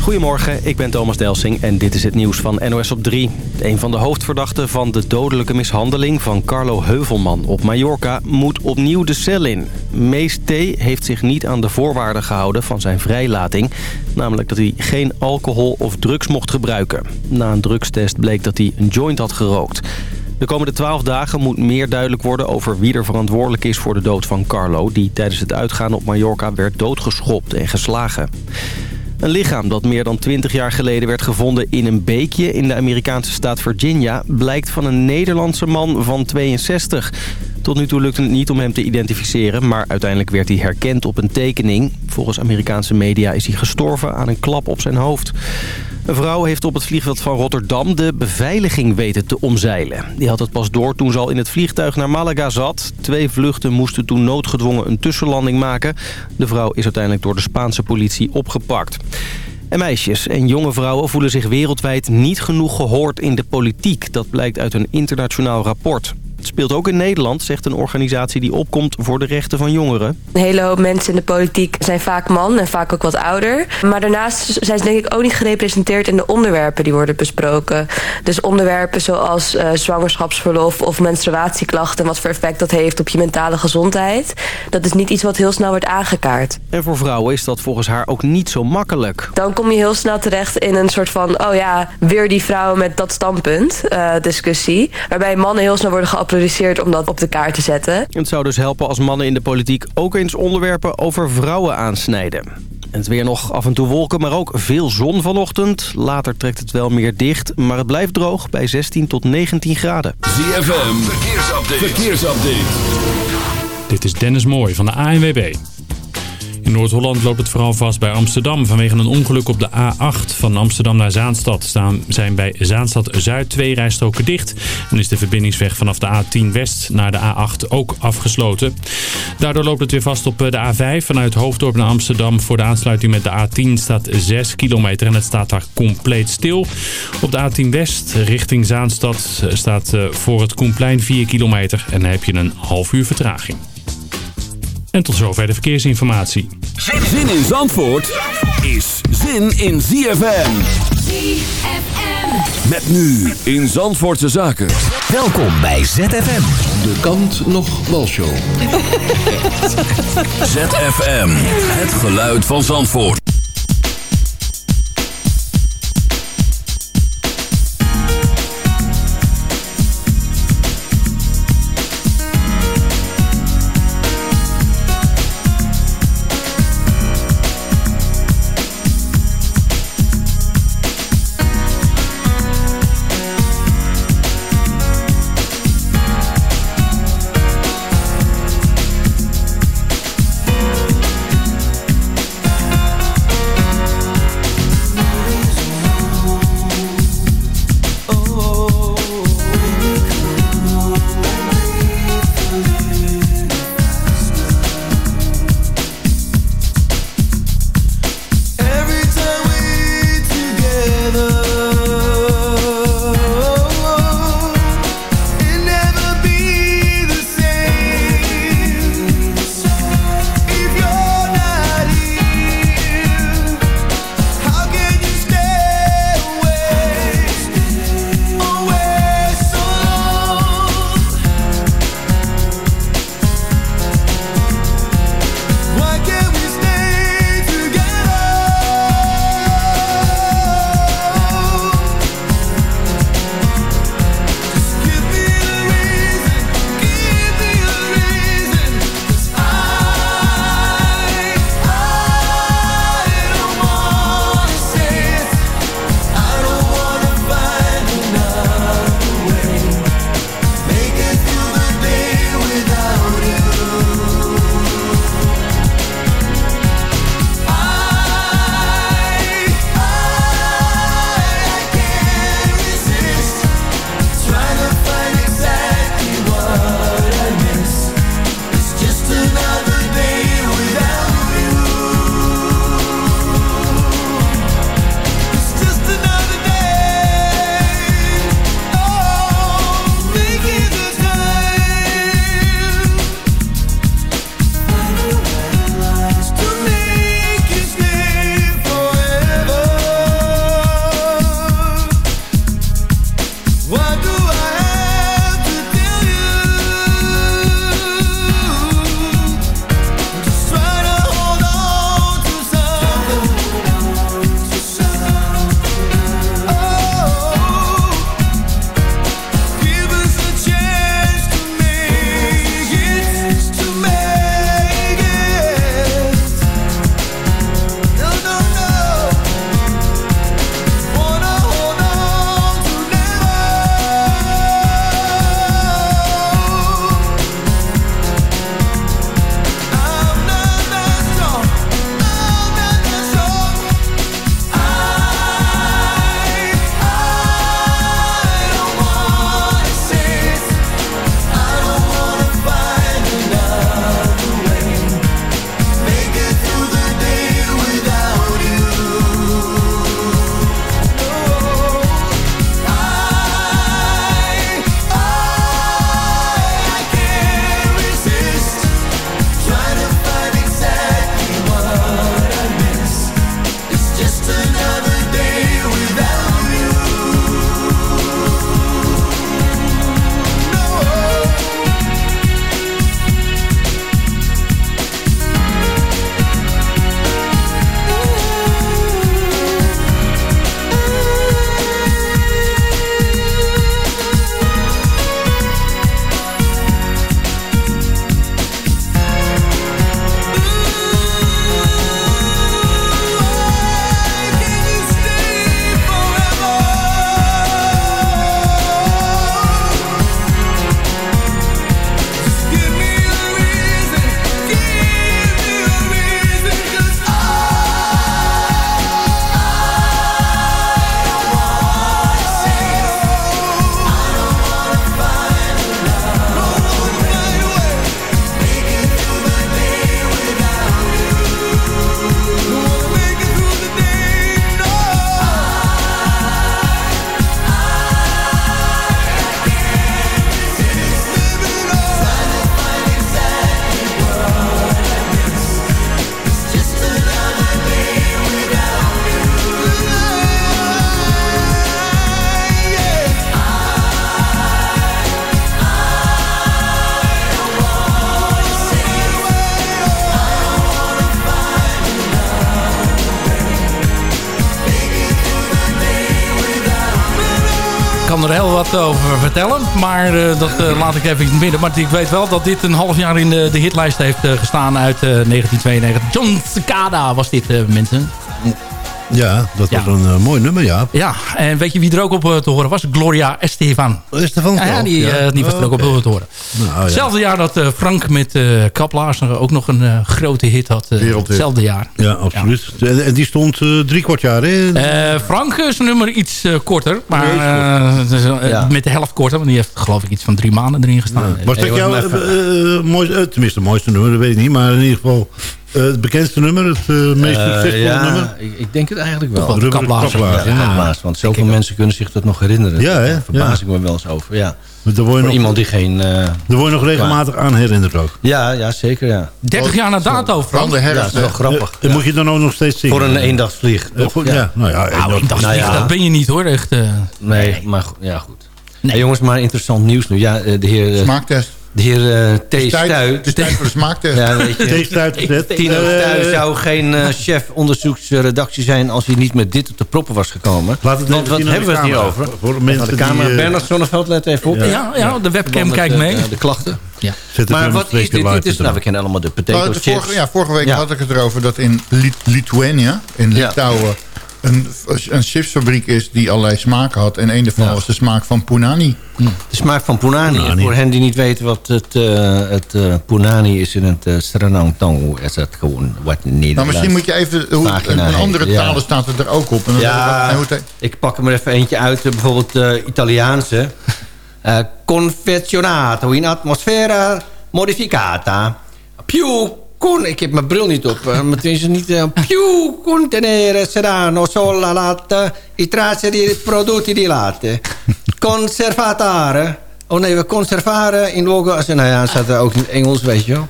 Goedemorgen, ik ben Thomas Delsing en dit is het nieuws van NOS op 3. Een van de hoofdverdachten van de dodelijke mishandeling van Carlo Heuvelman op Mallorca moet opnieuw de cel in. Mees T. heeft zich niet aan de voorwaarden gehouden van zijn vrijlating. Namelijk dat hij geen alcohol of drugs mocht gebruiken. Na een drugstest bleek dat hij een joint had gerookt. De komende twaalf dagen moet meer duidelijk worden over wie er verantwoordelijk is voor de dood van Carlo... die tijdens het uitgaan op Mallorca werd doodgeschopt en geslagen. Een lichaam dat meer dan 20 jaar geleden werd gevonden in een beekje in de Amerikaanse staat Virginia... blijkt van een Nederlandse man van 62. Tot nu toe lukte het niet om hem te identificeren, maar uiteindelijk werd hij herkend op een tekening. Volgens Amerikaanse media is hij gestorven aan een klap op zijn hoofd. Een vrouw heeft op het vliegveld van Rotterdam de beveiliging weten te omzeilen. Die had het pas door toen ze al in het vliegtuig naar Malaga zat. Twee vluchten moesten toen noodgedwongen een tussenlanding maken. De vrouw is uiteindelijk door de Spaanse politie opgepakt. En meisjes en jonge vrouwen voelen zich wereldwijd niet genoeg gehoord in de politiek. Dat blijkt uit een internationaal rapport. Het speelt ook in Nederland, zegt een organisatie die opkomt voor de rechten van jongeren. Een hele hoop mensen in de politiek zijn vaak man en vaak ook wat ouder. Maar daarnaast zijn ze denk ik ook niet gerepresenteerd in de onderwerpen die worden besproken. Dus onderwerpen zoals uh, zwangerschapsverlof of menstruatieklachten... wat voor effect dat heeft op je mentale gezondheid. Dat is niet iets wat heel snel wordt aangekaart. En voor vrouwen is dat volgens haar ook niet zo makkelijk. Dan kom je heel snel terecht in een soort van... oh ja, weer die vrouwen met dat standpunt uh, discussie. Waarbij mannen heel snel worden geapprocheerd om dat op de kaart te zetten. Het zou dus helpen als mannen in de politiek ook eens onderwerpen over vrouwen aansnijden. En het weer nog af en toe wolken, maar ook veel zon vanochtend. Later trekt het wel meer dicht, maar het blijft droog bij 16 tot 19 graden. ZFM, verkeersupdate. verkeersupdate. Dit is Dennis Mooij van de ANWB. In Noord-Holland loopt het vooral vast bij Amsterdam. Vanwege een ongeluk op de A8 van Amsterdam naar Zaanstad staan, zijn bij Zaanstad-Zuid twee rijstroken dicht. En is de verbindingsweg vanaf de A10 West naar de A8 ook afgesloten. Daardoor loopt het weer vast op de A5 vanuit Hoofddorp naar Amsterdam. Voor de aansluiting met de A10 staat 6 kilometer en het staat daar compleet stil. Op de A10 West richting Zaanstad staat eh, voor het Koenplein 4 kilometer en dan heb je een half uur vertraging. En tot zover de verkeersinformatie. Zin in Zandvoort is zin in ZFM. ZFM. Met nu in Zandvoortse Zaken. Welkom bij ZFM. De kant nog walshow. ZFM. Het geluid van Zandvoort. Er heel wat over vertellen. Maar eh, dat eh, laat ik even in het midden. Maar ik weet wel dat dit een half jaar in de, de hitlijst heeft eh, gestaan uit eh, 1992. John Cicada was dit, mensen. Ja, dat Ja. was een eh, mooi nummer, ja. Ja, en weet je wie er ook op eh, te horen was? Gloria Estefan. Is er van Ja, ja, die, eh, die was er ook op te horen. Nou, ja. Hetzelfde jaar dat Frank met eh Kaplaars ook nog een eh, grote hit had. eh, hetzelfde jaar. Ja, absoluut. En, en die stond eh, drie kwart jaar, hè? Eh, Frank is een nummer iets korter. Maar iets Ja. met de helft korter. Want die heeft geloof ik iets van drie maanden erin gestaan. was dat jouw, mooiste, tenminste het mooiste nummer, dat weet ik niet. Maar in ieder geval eh, het bekendste nummer, het eh, meest Eh, succesvolle ja, nummer. ik, ik denk het eigenlijk wel. Rubberen kaplaars. kaplaars, Ja, ja. kaplaars, want zoveel mensen kunnen zich dat nog herinneren. Ja, hè? Daar verbaas Ja. ik me wel eens over. Ja. Daar word je Voor nog, iemand die geen... eh, daar word je nog regelmatig aan herinnerd ook. ja, ja, zeker ja. 30 jaar na dato, Frank. Van de Ja, herfst. dat is wel grappig. Ja. moet je dan ook nog steeds zingen? Voor een voor- ja. nou ja. Nou, dacht, Nou ja. dat ben je niet hoor. Echt, eh, Nee, maar ja, goed. Nee. Hey, jongens, maar interessant nieuws nu. Ja, de heer, Smaaktest. De heer eh, T. Stuy... Tijd voor de smaaktest. Ja, weet je. Tino Eh, Stuy zou geen eh, chef onderzoeksredactie zijn... als hij niet met dit op de proppen was gekomen. Laat het Want even wat hebben we het hier over? Voor- de Van mensen de camera. die... Bernard Zonneveld, let even op. ja, ja, de webcam Want, kijkt mee. De klachten. Ja. zet het Maar wat twee is dit? dit is, nou, we kennen allemaal de Nou, potato de chips. vorige, ja, vorige week Ja. had ik het erover dat in Lit- Lithuania, in Ja. Litouwen, een, een chipsfabriek is die allerlei smaken had. En een daarvan Ja. was de smaak van punani. De smaak van punani. Voor hen die niet weten wat het, eh, het eh, punani is in het uh, Sranang is dat gewoon wat Nederlands. Nou, misschien moet je even... Hoe, in andere heet, ja. talen staat het er ook op. En dan Ja, en hoe het- ik pak er maar even eentje uit. Bijvoorbeeld eh Italiaanse. Eh confezionato in atmosfera modificata. Più con... Ik heb mijn bril niet op. eh, Maar het is niet... eh, più contenere serano sola latte i tracce di prodotti di latte. Conservatare. Oh nee, we conservaren in logo... als- Nou ja, het staat er ook in het Engels, weet je wel.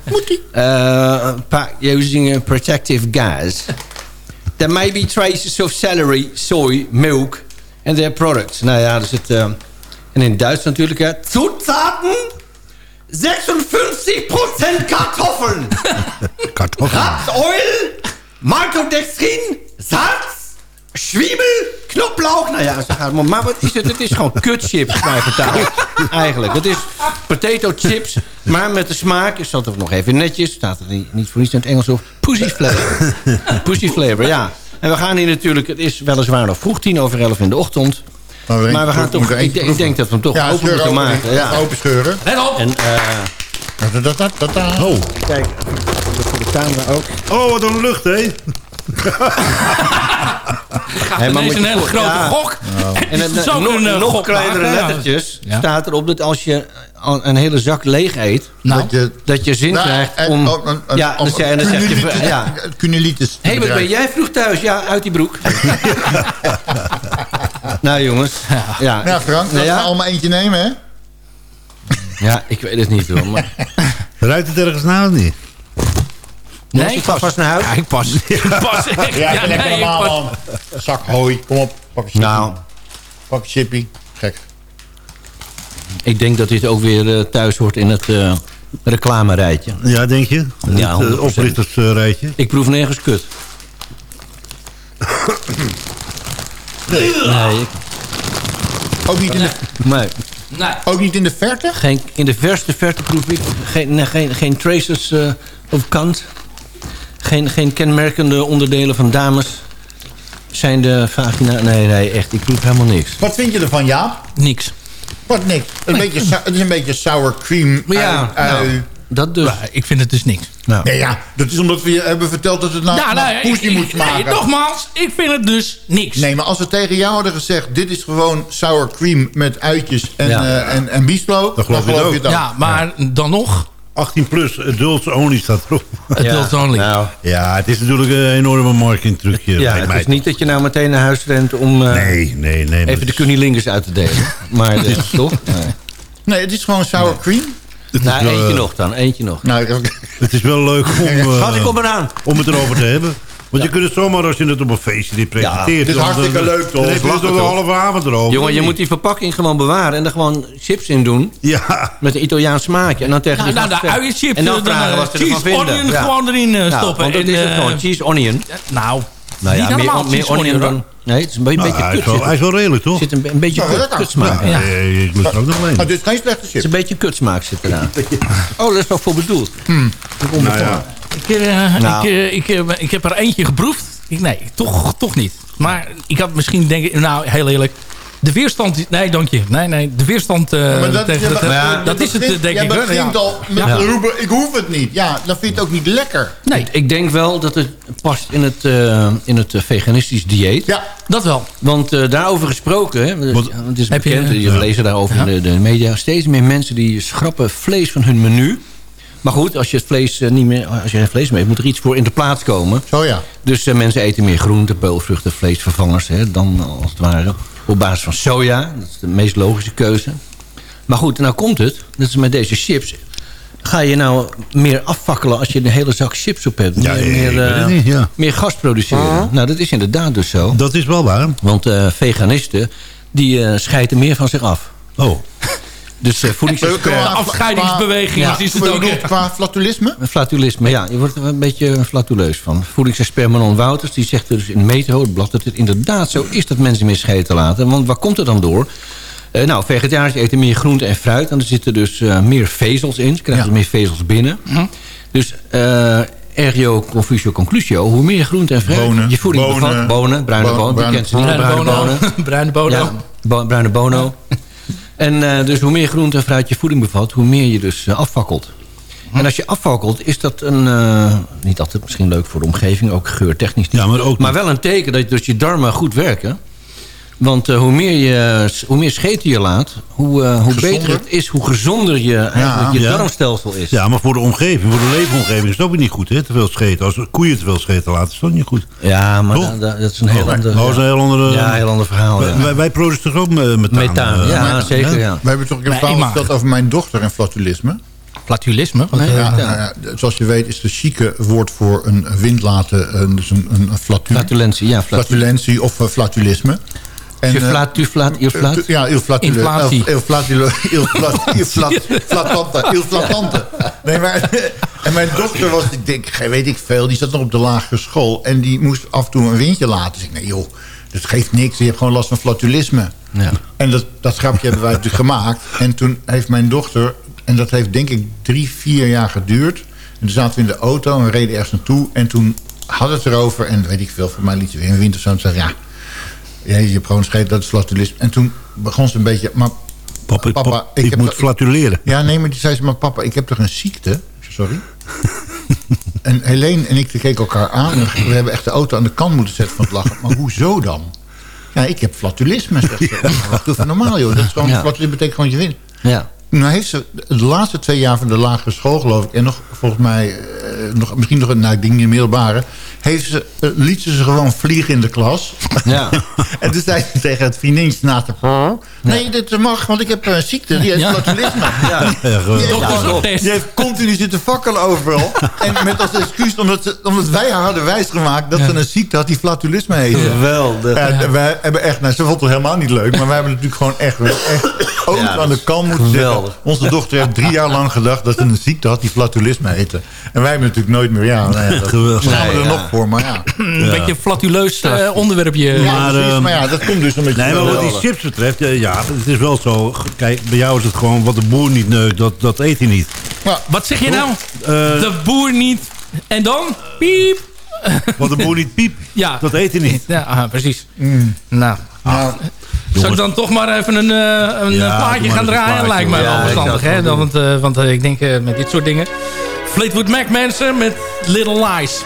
Eh, pa- using a protective gas. There may be traces of celery, soy, milk and their products. Nou ja, er zit... eh, en in Duits natuurlijk, hè. Zutaten 56% kartoffeln. Kartoffel. Rapsoil, maltodextrin, salz, zwiebel, knoflook. Nou ja, maar. Maar wat is het? Het is gewoon kutchips bij vertaald. Eigenlijk. Het is potato chips, maar met de smaak. Ik zat er nog even netjes. Staat er niet, niet voor niets in het Engels op. Pussy flavor. Pussy flavor, ja. En we gaan hier natuurlijk... Het is weliswaar nog vroeg, tien over elf in de ochtend. Maar we, Maar we gaan toch... Ik, ik denk dat we hem toch Ja, open moeten open, maken. Ja. Open scheuren. Let op! En eh Da-da-da-da-da. Oh. kijk, voor de camera ook. oh, wat een lucht, hè? Gaat Hey, maar ineens moet een hele grote ja. gok. En is ook nog, een, eh, nog kleinere maken, ja. lettertjes Ja. staat erop dat als je een hele zak leeg eet... Nou, Dat je, dat je zin Nou, krijgt en- om... oh, een- een- ja, om dan zeg, en dan zeg je... Ja. Cunilitis te Hé, hey, wat ben jij vroeg thuis? Ja, uit die broek. nou jongens. Ja, Nou Frank, nou laten ja, we allemaal eentje nemen, hè? ja, ik weet het niet hoor. Maar, Ruikt het ergens naar of niet? Nee, ik ga vast naar huis. Ja, ik pas. Ik pas echt. Ja, Ja, lekker nee, normaal, pas. man. Zak hooi, kom op. Pak een. Nou, Pak een chippy. Gek. ik denk dat dit ook weer eh, thuis hoort in het eh reclamerijtje. Ja, denk je? Ja, het 100%. uh, oplichtersrijtje. Ik proef nergens kut. Nee, ik, Ook niet in de, nee. Nee. ook niet in de verte? Geen, in de verste verte proef ik geen, nee, geen, geen traces eh, of kant. Geen, geen kenmerkende onderdelen van dames. Zijn de vagina... Nee, nee, echt. Ik proef helemaal niks. Wat vind je ervan, Jaap? Niks. Wat niks. Een beetje, het is een beetje sour cream. Maar ja, ui- ui. nou, dat dus. Ja, ik vind het dus niks. Nou, Nee, ja, dat is omdat we je hebben verteld dat het naar, Ja, poesie ik- moet ik- smaken. nee, nogmaals, ik vind het dus niks. Nee, maar als we tegen jou hadden gezegd... dit is gewoon sour cream met uitjes en, Ja. eh, en, en biesloot... Dan geloof je ook. Ja, maar dan nog, 18 plus, adults only staat erop. wilt only. Nou, Ja, het is natuurlijk een enorme marketingtrucje. ja, het mij. is niet dat je nou meteen naar huis rent om eh, Nee, nee, nee. even de cunilingus uit te delen. Maar eh, toch? Nee. Nee, het is gewoon sour cream. Het is Nou, eentje eh, nog dan, eentje nog. Nou, Het is wel leuk om, Schat, ik kom eraan. om het erover te hebben. Want je kunt het zomaar als je het op een feestje dit presenteert. het is dan- hartstikke dan- leuk, toch? Dan heb je het toch toch? halve avond erover. Jongen, je moet die verpakking gewoon bewaren en er gewoon chips in doen. Ja, Met een Italiaans smaakje. En dan tegen Nou, die nou, de uienchips, En dan vragen eh, wat ze ervan cheese onion Ja. gewoon erin eh, Ja, stoppen. want dat En, is het eh, gewoon. Cheese onion. Nou, Nou ja, meer, allemaal meer cheese onion, dan... Nee, het is een Nou, beetje hij, is kut. wel, hij is wel redelijk, toch? Er zit een, een beetje Nou, kut- kutsmaak. Ja. Nee, ik lust er ook nog alleen. Maar dit is geen slechte Het chip. is een beetje kutsmaak zit eraan. Oh, dat is wel voor bedoeld. Nou ja, Ik, eh, Nou. ik, eh, ik, eh, ik heb er eentje geproefd. Ik, nee, toch, toch niet. Maar ik had misschien denken... Nou, heel eerlijk. De weerstand... Nee, dank je. Nee, nee. De weerstand eh, Maar dat, tegen dat, dat is het, begint- denk jij ik. hoor. begint Ja. al met Ja. roepen, ik hoef het niet. Ja, dan vind je het ook niet lekker. Nee, Ik denk wel dat het past in het, eh, in het veganistisch dieet. Ja, dat wel. Want eh, daarover gesproken, hè, ja, het is Heb je- bekend, je, lezen daarover Ja. in de, de media. Steeds meer mensen die schrappen vlees van hun menu. Maar goed, als je het vlees eh, niet meer, als je geen vlees meer hebt, moet er iets voor in de plaats komen. zo ja. Dus eh, mensen eten meer groenten, peulvruchten, vleesvervangers hè, dan als het ware. Op basis van soja, dat is de meest logische keuze. Maar goed, nou komt het. Dat is met deze chips. Ga je nou meer afvakkelen als je een hele zak chips op hebt? Ja, meer, eh, niet, ja. meer gas produceren? Nou, dat is inderdaad dus zo. dat is wel waar. Want eh, veganisten, die eh scheiden meer van zich af. Oh, Dus voedingsexpert... Qua- afscheidingsbeweging qua- is het ook? Qua flatulisme? Flatulisme, ja. Je wordt er een beetje flatuleus van. Voedingsexpert Manon Wouters die zegt dus in Meteo, het blad... dat het inderdaad zo is dat mensen meer scheten laten. Want waar komt het dan door? Eh, nou, vegetariërs eten meer groente en fruit. En er zitten dus eh, meer vezels in. Ze krijgen Ja. dus meer vezels binnen. Dus eh ergo confusio conclusio... hoe meer groente en fruit Bonen, je voeding bonen, bevat... Bonen, bruine bo- bonen, Bruine bono. bonen. Bruine bono. Ja, bo- bruine bono. En eh, dus hoe meer groente en fruit je voeding bevat... hoe meer je dus eh, afvakkelt. En als je afvakkelt, is dat een... eh, niet altijd misschien leuk voor de omgeving, ook geurtechnisch niet. Ja, maar ook maar wel een teken dat dus je darmen goed werken. Want eh, hoe, meer je, hoe meer scheten je laat, hoe, eh, hoe beter het is... hoe gezonder je, eigenlijk je Ja. darmstelsel is. ja, maar voor de omgeving, voor de leefomgeving is het ook weer niet goed, hè? Te veel scheten. Als koeien te veel scheten laten, is dat niet goed. Ja, maar Toch? da- da- dat is een heel Oh, ander... dat is een heel ander... ja, heel ander verhaal. Ja. Wij, wij produceren toch ook methaan? Methaan, ja, methaan, zeker, ja. We hebben toch een verhaal verteld over mijn dochter en flatulisme. Flatulisme? Wat, eh, Ja, nou ja, zoals je weet is de chique woord voor een wind laten... dus een, een flatu, Flatulentie, ja. Flatu flatulentie of flatulisme. En, je eh, flat. Eh, Ja, flatule. Inflatie. Il flatule. Il flat, il flat, flatante. Il flatante. Nee, maar... En mijn dochter was, ik denk, weet ik veel... die zat nog op de lagere school... en die moest af en toe een windje laten. Dus ik nee joh, dat geeft niks. Je hebt gewoon last van flatulisme. Ja. En dat, dat grapje hebben wij natuurlijk gemaakt. En toen heeft mijn dochter... en dat heeft denk ik drie, vier jaar geduurd... en toen zaten we in de auto en we reden ergens naartoe... en toen hadden we het erover... en weet ik veel, voor mij liet ze weer een wind of zo... en zei ja, ja, je hebt gewoon scheet, dat is flatulisme. En toen begon ze een beetje... maar Papa, ik, Papa, pap- ik moet flatuleren. ja, nee, maar die zei ze, maar papa, ik heb toch een ziekte? Sorry? en Helene en ik keken elkaar aan. En we hebben echt de auto aan de kant moeten zetten van het lachen. Maar hoezo dan? Ja, ik heb flatulisme, zegt ze. Ja, Wacht even normaal, joh. Dat is gewoon, Ja. Flatulisme betekent gewoon je win. Ja. Nou heeft ze de laatste twee jaar van de lagere school, geloof ik... en nog volgens mij, eh, nog, misschien nog een, nou, ik denk niet een middelbare... Heeft ze, eh, liet ze ze gewoon vliegen in de klas. Ja. en toen zei ze tegen het vriendinnetje naast haar... Nee, dit mag, want ik heb een ziekte, die heet Ja. flatulisme. Ja. Ja. Die heeft continu zitten fakkelen overal. En met als excuus, omdat, ze, omdat wij haar hadden wijsgemaakt... dat ze een ziekte had die flatulisme heette. Geweldig. Ja, Wij hebben echt, nou, ze vond het helemaal niet leuk... maar wij hebben natuurlijk gewoon echt, echt ook Ja, aan de kant moeten zetten. Onze dochter heeft drie jaar lang gedacht... dat ze een ziekte had die flatulisme heette. En wij hebben natuurlijk nooit meer... Ja, nou ja, dat Geweldig. staan we er nog voor, maar ja. Een beetje een flatuleus eh, onderwerpje. Ja, Maar, precies, ehm, maar ja, dat komt dus een beetje... Nee, maar wat die chips betreft, ja, het is wel zo. Kijk, bij jou is het gewoon wat de boer niet neukt, dat, dat eet hij niet. Wat zeg je nou? Eh, De boer niet. En dan? Piep. wat de boer niet piept, Ja. dat eet hij niet. Ja, ah, precies. Nou, Nou, zal ik dan toch maar even een, eh, een Ja, plaatje gaan draaien? plaatje. Lijkt mij Ja, wel verstandig, hè? Want, eh, want ik denk eh, met dit soort dingen... Fleetwood Mac mensen met Little Lies.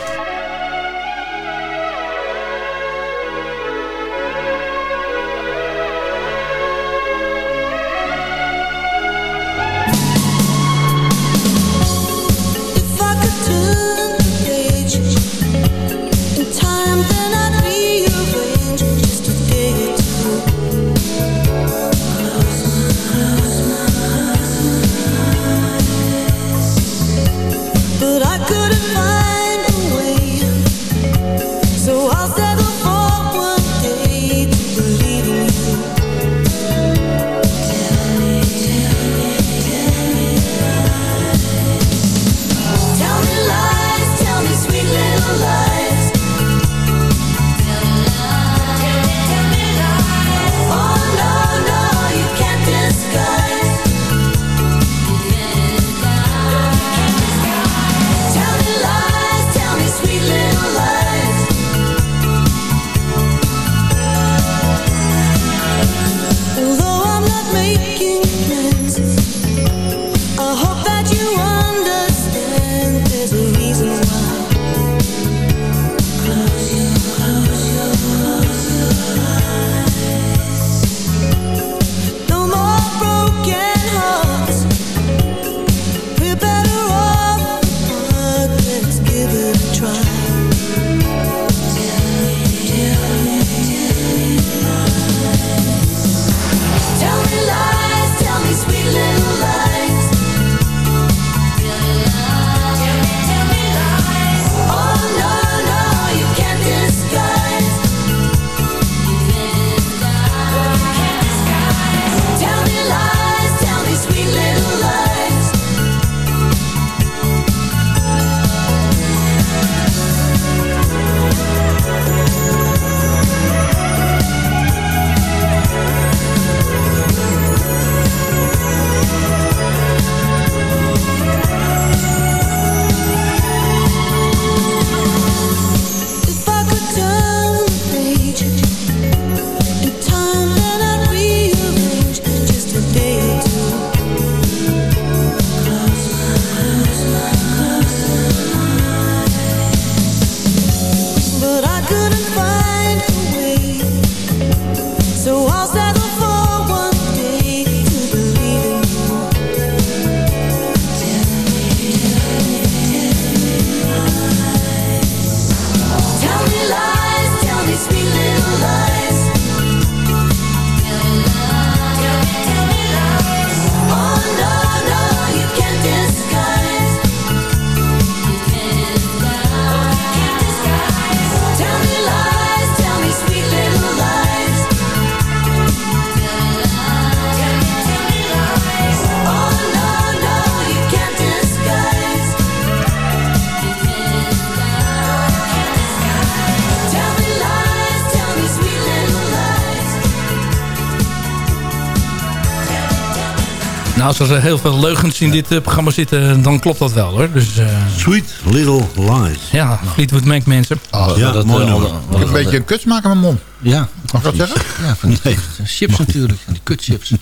Nou, als er heel veel leugens in dit eh, programma zitten, dan klopt dat wel hoor. Dus eh, Sweet Little Lies. ja, Fleetwood Mac mensen. Oh, Ja, dat, mooi eh, nummer. een beetje een kuts maken met mijn mond. Ja, Mag ik dat zeggen? ja van die chips natuurlijk. Die kutchips.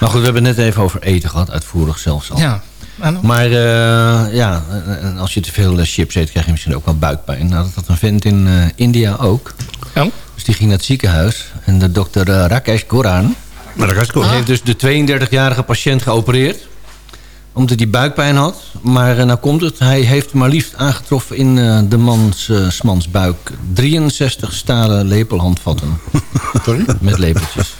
Maar goed, we hebben het net even over eten gehad. Uitvoerig zelfs al. Ja. Maar eh, ja, en als je te veel chips eet, krijg je misschien ook wel buikpijn. Nou, dat had een vent in eh, India ook. Oh. Dus die ging naar het ziekenhuis. En de dokter Rakesh Goran... Maar dat is goed. heeft dus de 32-jarige patiënt geopereerd. Omdat hij buikpijn had. Maar eh, nou komt het. Hij heeft maar liefst aangetroffen in eh, de mans, eh, mans buik... 63 stalen lepelhandvatten. Sorry? Met lepeltjes.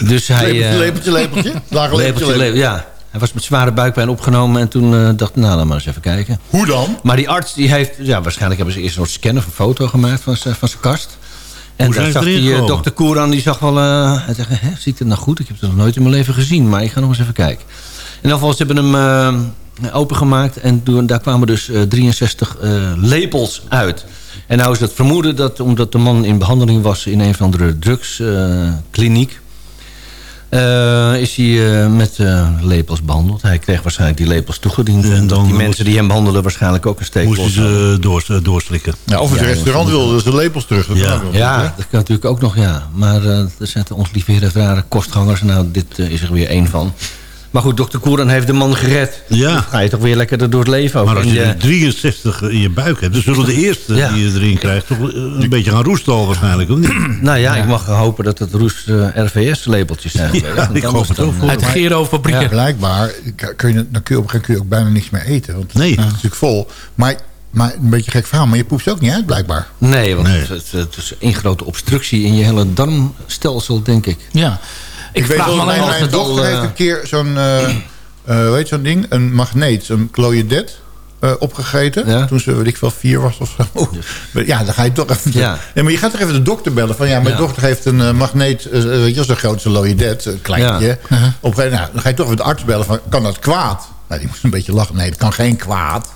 Dus hij... Lepeltje, lepeltje, lepeltje. Lepeltje, lepeltje, lepeltje. le- ja. Hij was met zware buikpijn opgenomen en toen eh, dacht ik, nou, laat maar eens even kijken. Hoe dan? Maar die arts, die heeft, ja, waarschijnlijk hebben ze eerst een soort scan of een foto gemaakt van zijn van zijn kast. En daar zag die eh, dokter Koeran, die zag wel, eh, hij zegt, hè, ziet het nou goed? Ik heb het nog nooit in mijn leven gezien, maar ik ga nog eens even kijken. In ieder geval, ze hebben hem eh, opengemaakt en daar kwamen dus eh, 63 eh, lepels uit. En nou is het vermoeden dat, omdat de man in behandeling was in een of andere drugskliniek... Eh, is hij eh, met eh, lepels behandeld. Hij kreeg waarschijnlijk die lepels toegediend. En, dan die mensen die hem behandelen waarschijnlijk ook een steek Moesten ze door, doorslikken. Ja, of het Ja, restaurant wilde ze lepels terug. Dat Ja. dat kan natuurlijk ook nog, ja. Maar eh, er zijn ons lieve heren rare kostgangers. Nou, dit is er weer één van. Maar goed, dokter Koeran heeft de man gered. Ja. Dan ga je toch weer lekker door het leven ook. Maar als je er 63 in je buik hebt... dan zullen de eerste Ja. die je erin krijgt... toch een beetje gaan roesten al waarschijnlijk, of niet? nou ja, ik mag hopen dat het roes eh, RVS-labeltjes zijn. Ja, ik hoop het ook eh, voor Uit de Gero-fabrieken. Ja, blijkbaar kun je, dan kun je op een gegeven moment kun je ook bijna niks meer eten. Want Nee. het is natuurlijk vol. Maar, maar een beetje gek verhaal, maar je poept ook niet uit blijkbaar. Nee, want Nee. Het, het, het is één grote obstructie in je hele darmstelsel, denk ik. Ja. Ik, weet wel, mijn, mijn dochter eh, heeft een keer zo'n, eh eh, weet je zo'n ding, een magneet, zo'n cloyedet eh, opgegeten. Ja. Toen ze, weet ik wel, vier was of zo. Ja, dan ga je toch even... Ja. Nee, maar je gaat toch even de dokter bellen. Van ja, mijn Ja. dochter heeft een eh, magneet, eh, weet je, zo'n groot zo'n cloyedet, een kleintje. Op een gegeven moment, nou, dan ga je toch even de arts bellen van, kan dat kwaad? Nou, die moest een beetje lachen. Nee, dat kan geen kwaad.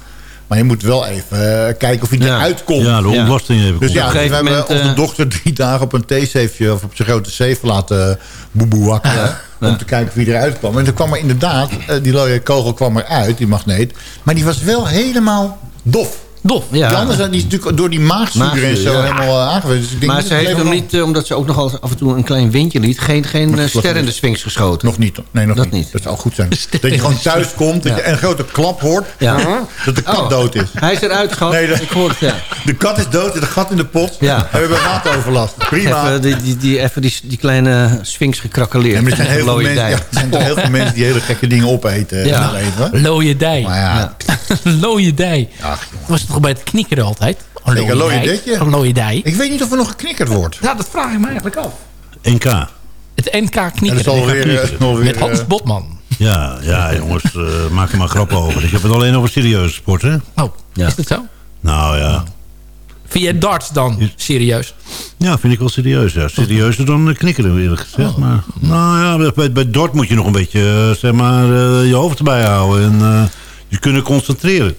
Maar je moet wel even eh, kijken of hij Ja. eruit komt. Ja, de ontlasting even. Dus ja, Op een we gegeven hebben moment, onze eh, dochter drie dagen op een theezeefje... of op zijn grote zeef laten boeboewakken. Om te kijken wie eruit kwam. En toen kwam er inderdaad, eh, die looie kogel kwam eruit, die magneet. Maar die was wel helemaal dof. Dof. Ja. Die andere die is natuurlijk door die maagzuur en zo ja. helemaal uh, aangewezen. Dus ik denk Maar ze heeft hem niet, eh, omdat ze ook nog al af en toe een klein windje liet... geen, geen eh, ster in de sphinx geschoten. Nog niet. Nee, nog Dat niet. niet. Dat zou goed zijn. Dat je gewoon thuis komt dat je een grote klap hoort. Ja. Dat de kat Oh. dood is. Hij is eruit, schat. Nee, dat- Ik hoor het, ja. De kat is dood en de gat in de pot. Ja. En we hebben wateroverlast. Prima. Even die, die, die, even die, die kleine sphinx gekrakeleerd. Ja, maar er zijn, heel veel Looie mensen, dij. ja, er zijn toch heel veel mensen die hele gekke dingen opeten. Ja. in het leven. Looie dij. Maar ja, Looie dij. ach, jongen. Toch bij het knikkeren altijd? Een Zeker, looie looie dij. ditje. Een looie dij. ik weet niet of er nog geknikkerd wordt. Ja, dat vraag ik me eigenlijk af. NK. Het NK Dat is knikkeren. alweer, eh, Met Hans eh, Botman. Ja, ja jongens, eh, maak er maar grappen over. Ik heb het alleen over serieuze sport, hè? Oh, Ja. is dat zo? Nou ja. Vind je darts dan serieus? Ja, vind ik wel serieus. Ja. Serieuzer dan knikkeren, eerlijk gezegd. Oh. Maar, nou ja, bij, bij Dort moet je nog een beetje zeg maar, je hoofd erbij houden. En je kunnen concentreren.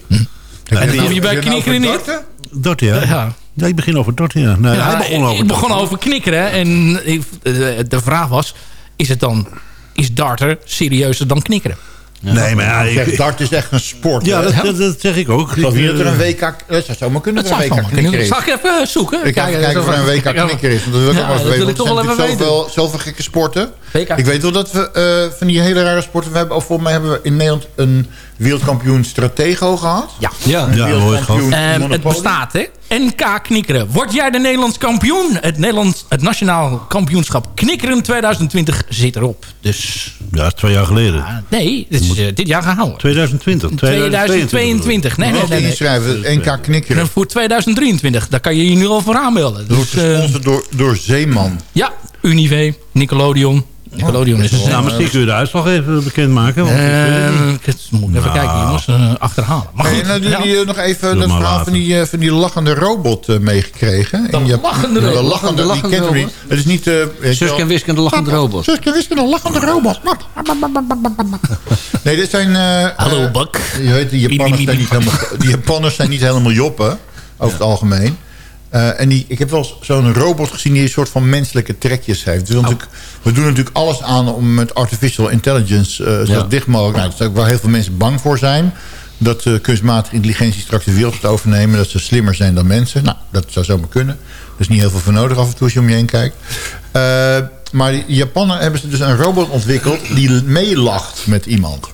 En Heb doe je bij nou knikkeren niet? Dort, ja. Ja. ja. ik begin over Dort, ja. Nee, Ja, hij begon over ik begon over knikkeren. En ik- de, de vraag was, is het dan... Is darter serieuzer dan knikkeren? Nee, maar ja, Ik dart is echt een sport. ja dat, dat, dat zeg ik ook. Ik geloof niet dat er een eh, WK... Dat zou zomaar kunnen Dat dat er een WK knikker is. Zal ik even zoeken? Ik ga even kijken of er een WK knikker is. Want dat wil ik Ja, ook wel even dat weten. wil er wel zijn zoveel, zoveel gekke sporten. WK. Ik weet wel dat we eh, van die hele rare sporten... We hebben, of volgens mij hebben we in Nederland een wereldkampioen Stratego gehad. Ja. Ja, wereldkampioen Ehm, het bestaat, hè? NK Knikkeren. Word jij de Nederlands kampioen? Het, Nederlands, het Nationaal Kampioenschap Knikkeren 2020 zit erop. Dus Ja, dat is twee jaar geleden. ah, nee, dit is eh, dit jaar gehouden. 2020. 2022. Nee, nee, Mag nee. je nee. inschrijven, NK knikkeren. En voor 2023, daar kan je je nu al voor aanmelden. Dus, eh, gesponsord door, door Zeeman. ja, Unive, Nickelodeon. Nickelodeon is het. Nou, misschien kun je de uitslag even bekendmaken. Want Eh, ik moet even Nou. kijken, jongens. eh, achterhalen. Maar goed, en hebben ja. jullie eh, nog even dat verhaal van die, eh, van die lachende robot eh, meegekregen? De lachende De robot? lachende, De? Het is niet... eh, Suske en Wiske en de lachende robot. Suske Wiske, een lachende robot. Nee, dit zijn... eh, Hallo, eh, Bak. Je weet, die Japanners, zijn niet helemaal, die Japanners zijn niet helemaal joppen. Over het algemeen. Eh, en die, ik heb wel zo'n robot gezien die een soort van menselijke trekjes heeft. Dus natuurlijk, we doen natuurlijk alles aan om met artificial intelligence eh, zo Ja. dicht mogelijk... Nou, dat is ook waar heel veel mensen bang voor zijn. Dat eh, kunstmatige intelligentie straks de wereld gaat overnemen. Dat ze slimmer zijn dan mensen. Nou, dat zou zomaar kunnen. Er is niet heel veel voor nodig af en toe als je om je heen kijkt. Maar die Japaner hebben ze dus een robot ontwikkeld... die meelacht met iemand.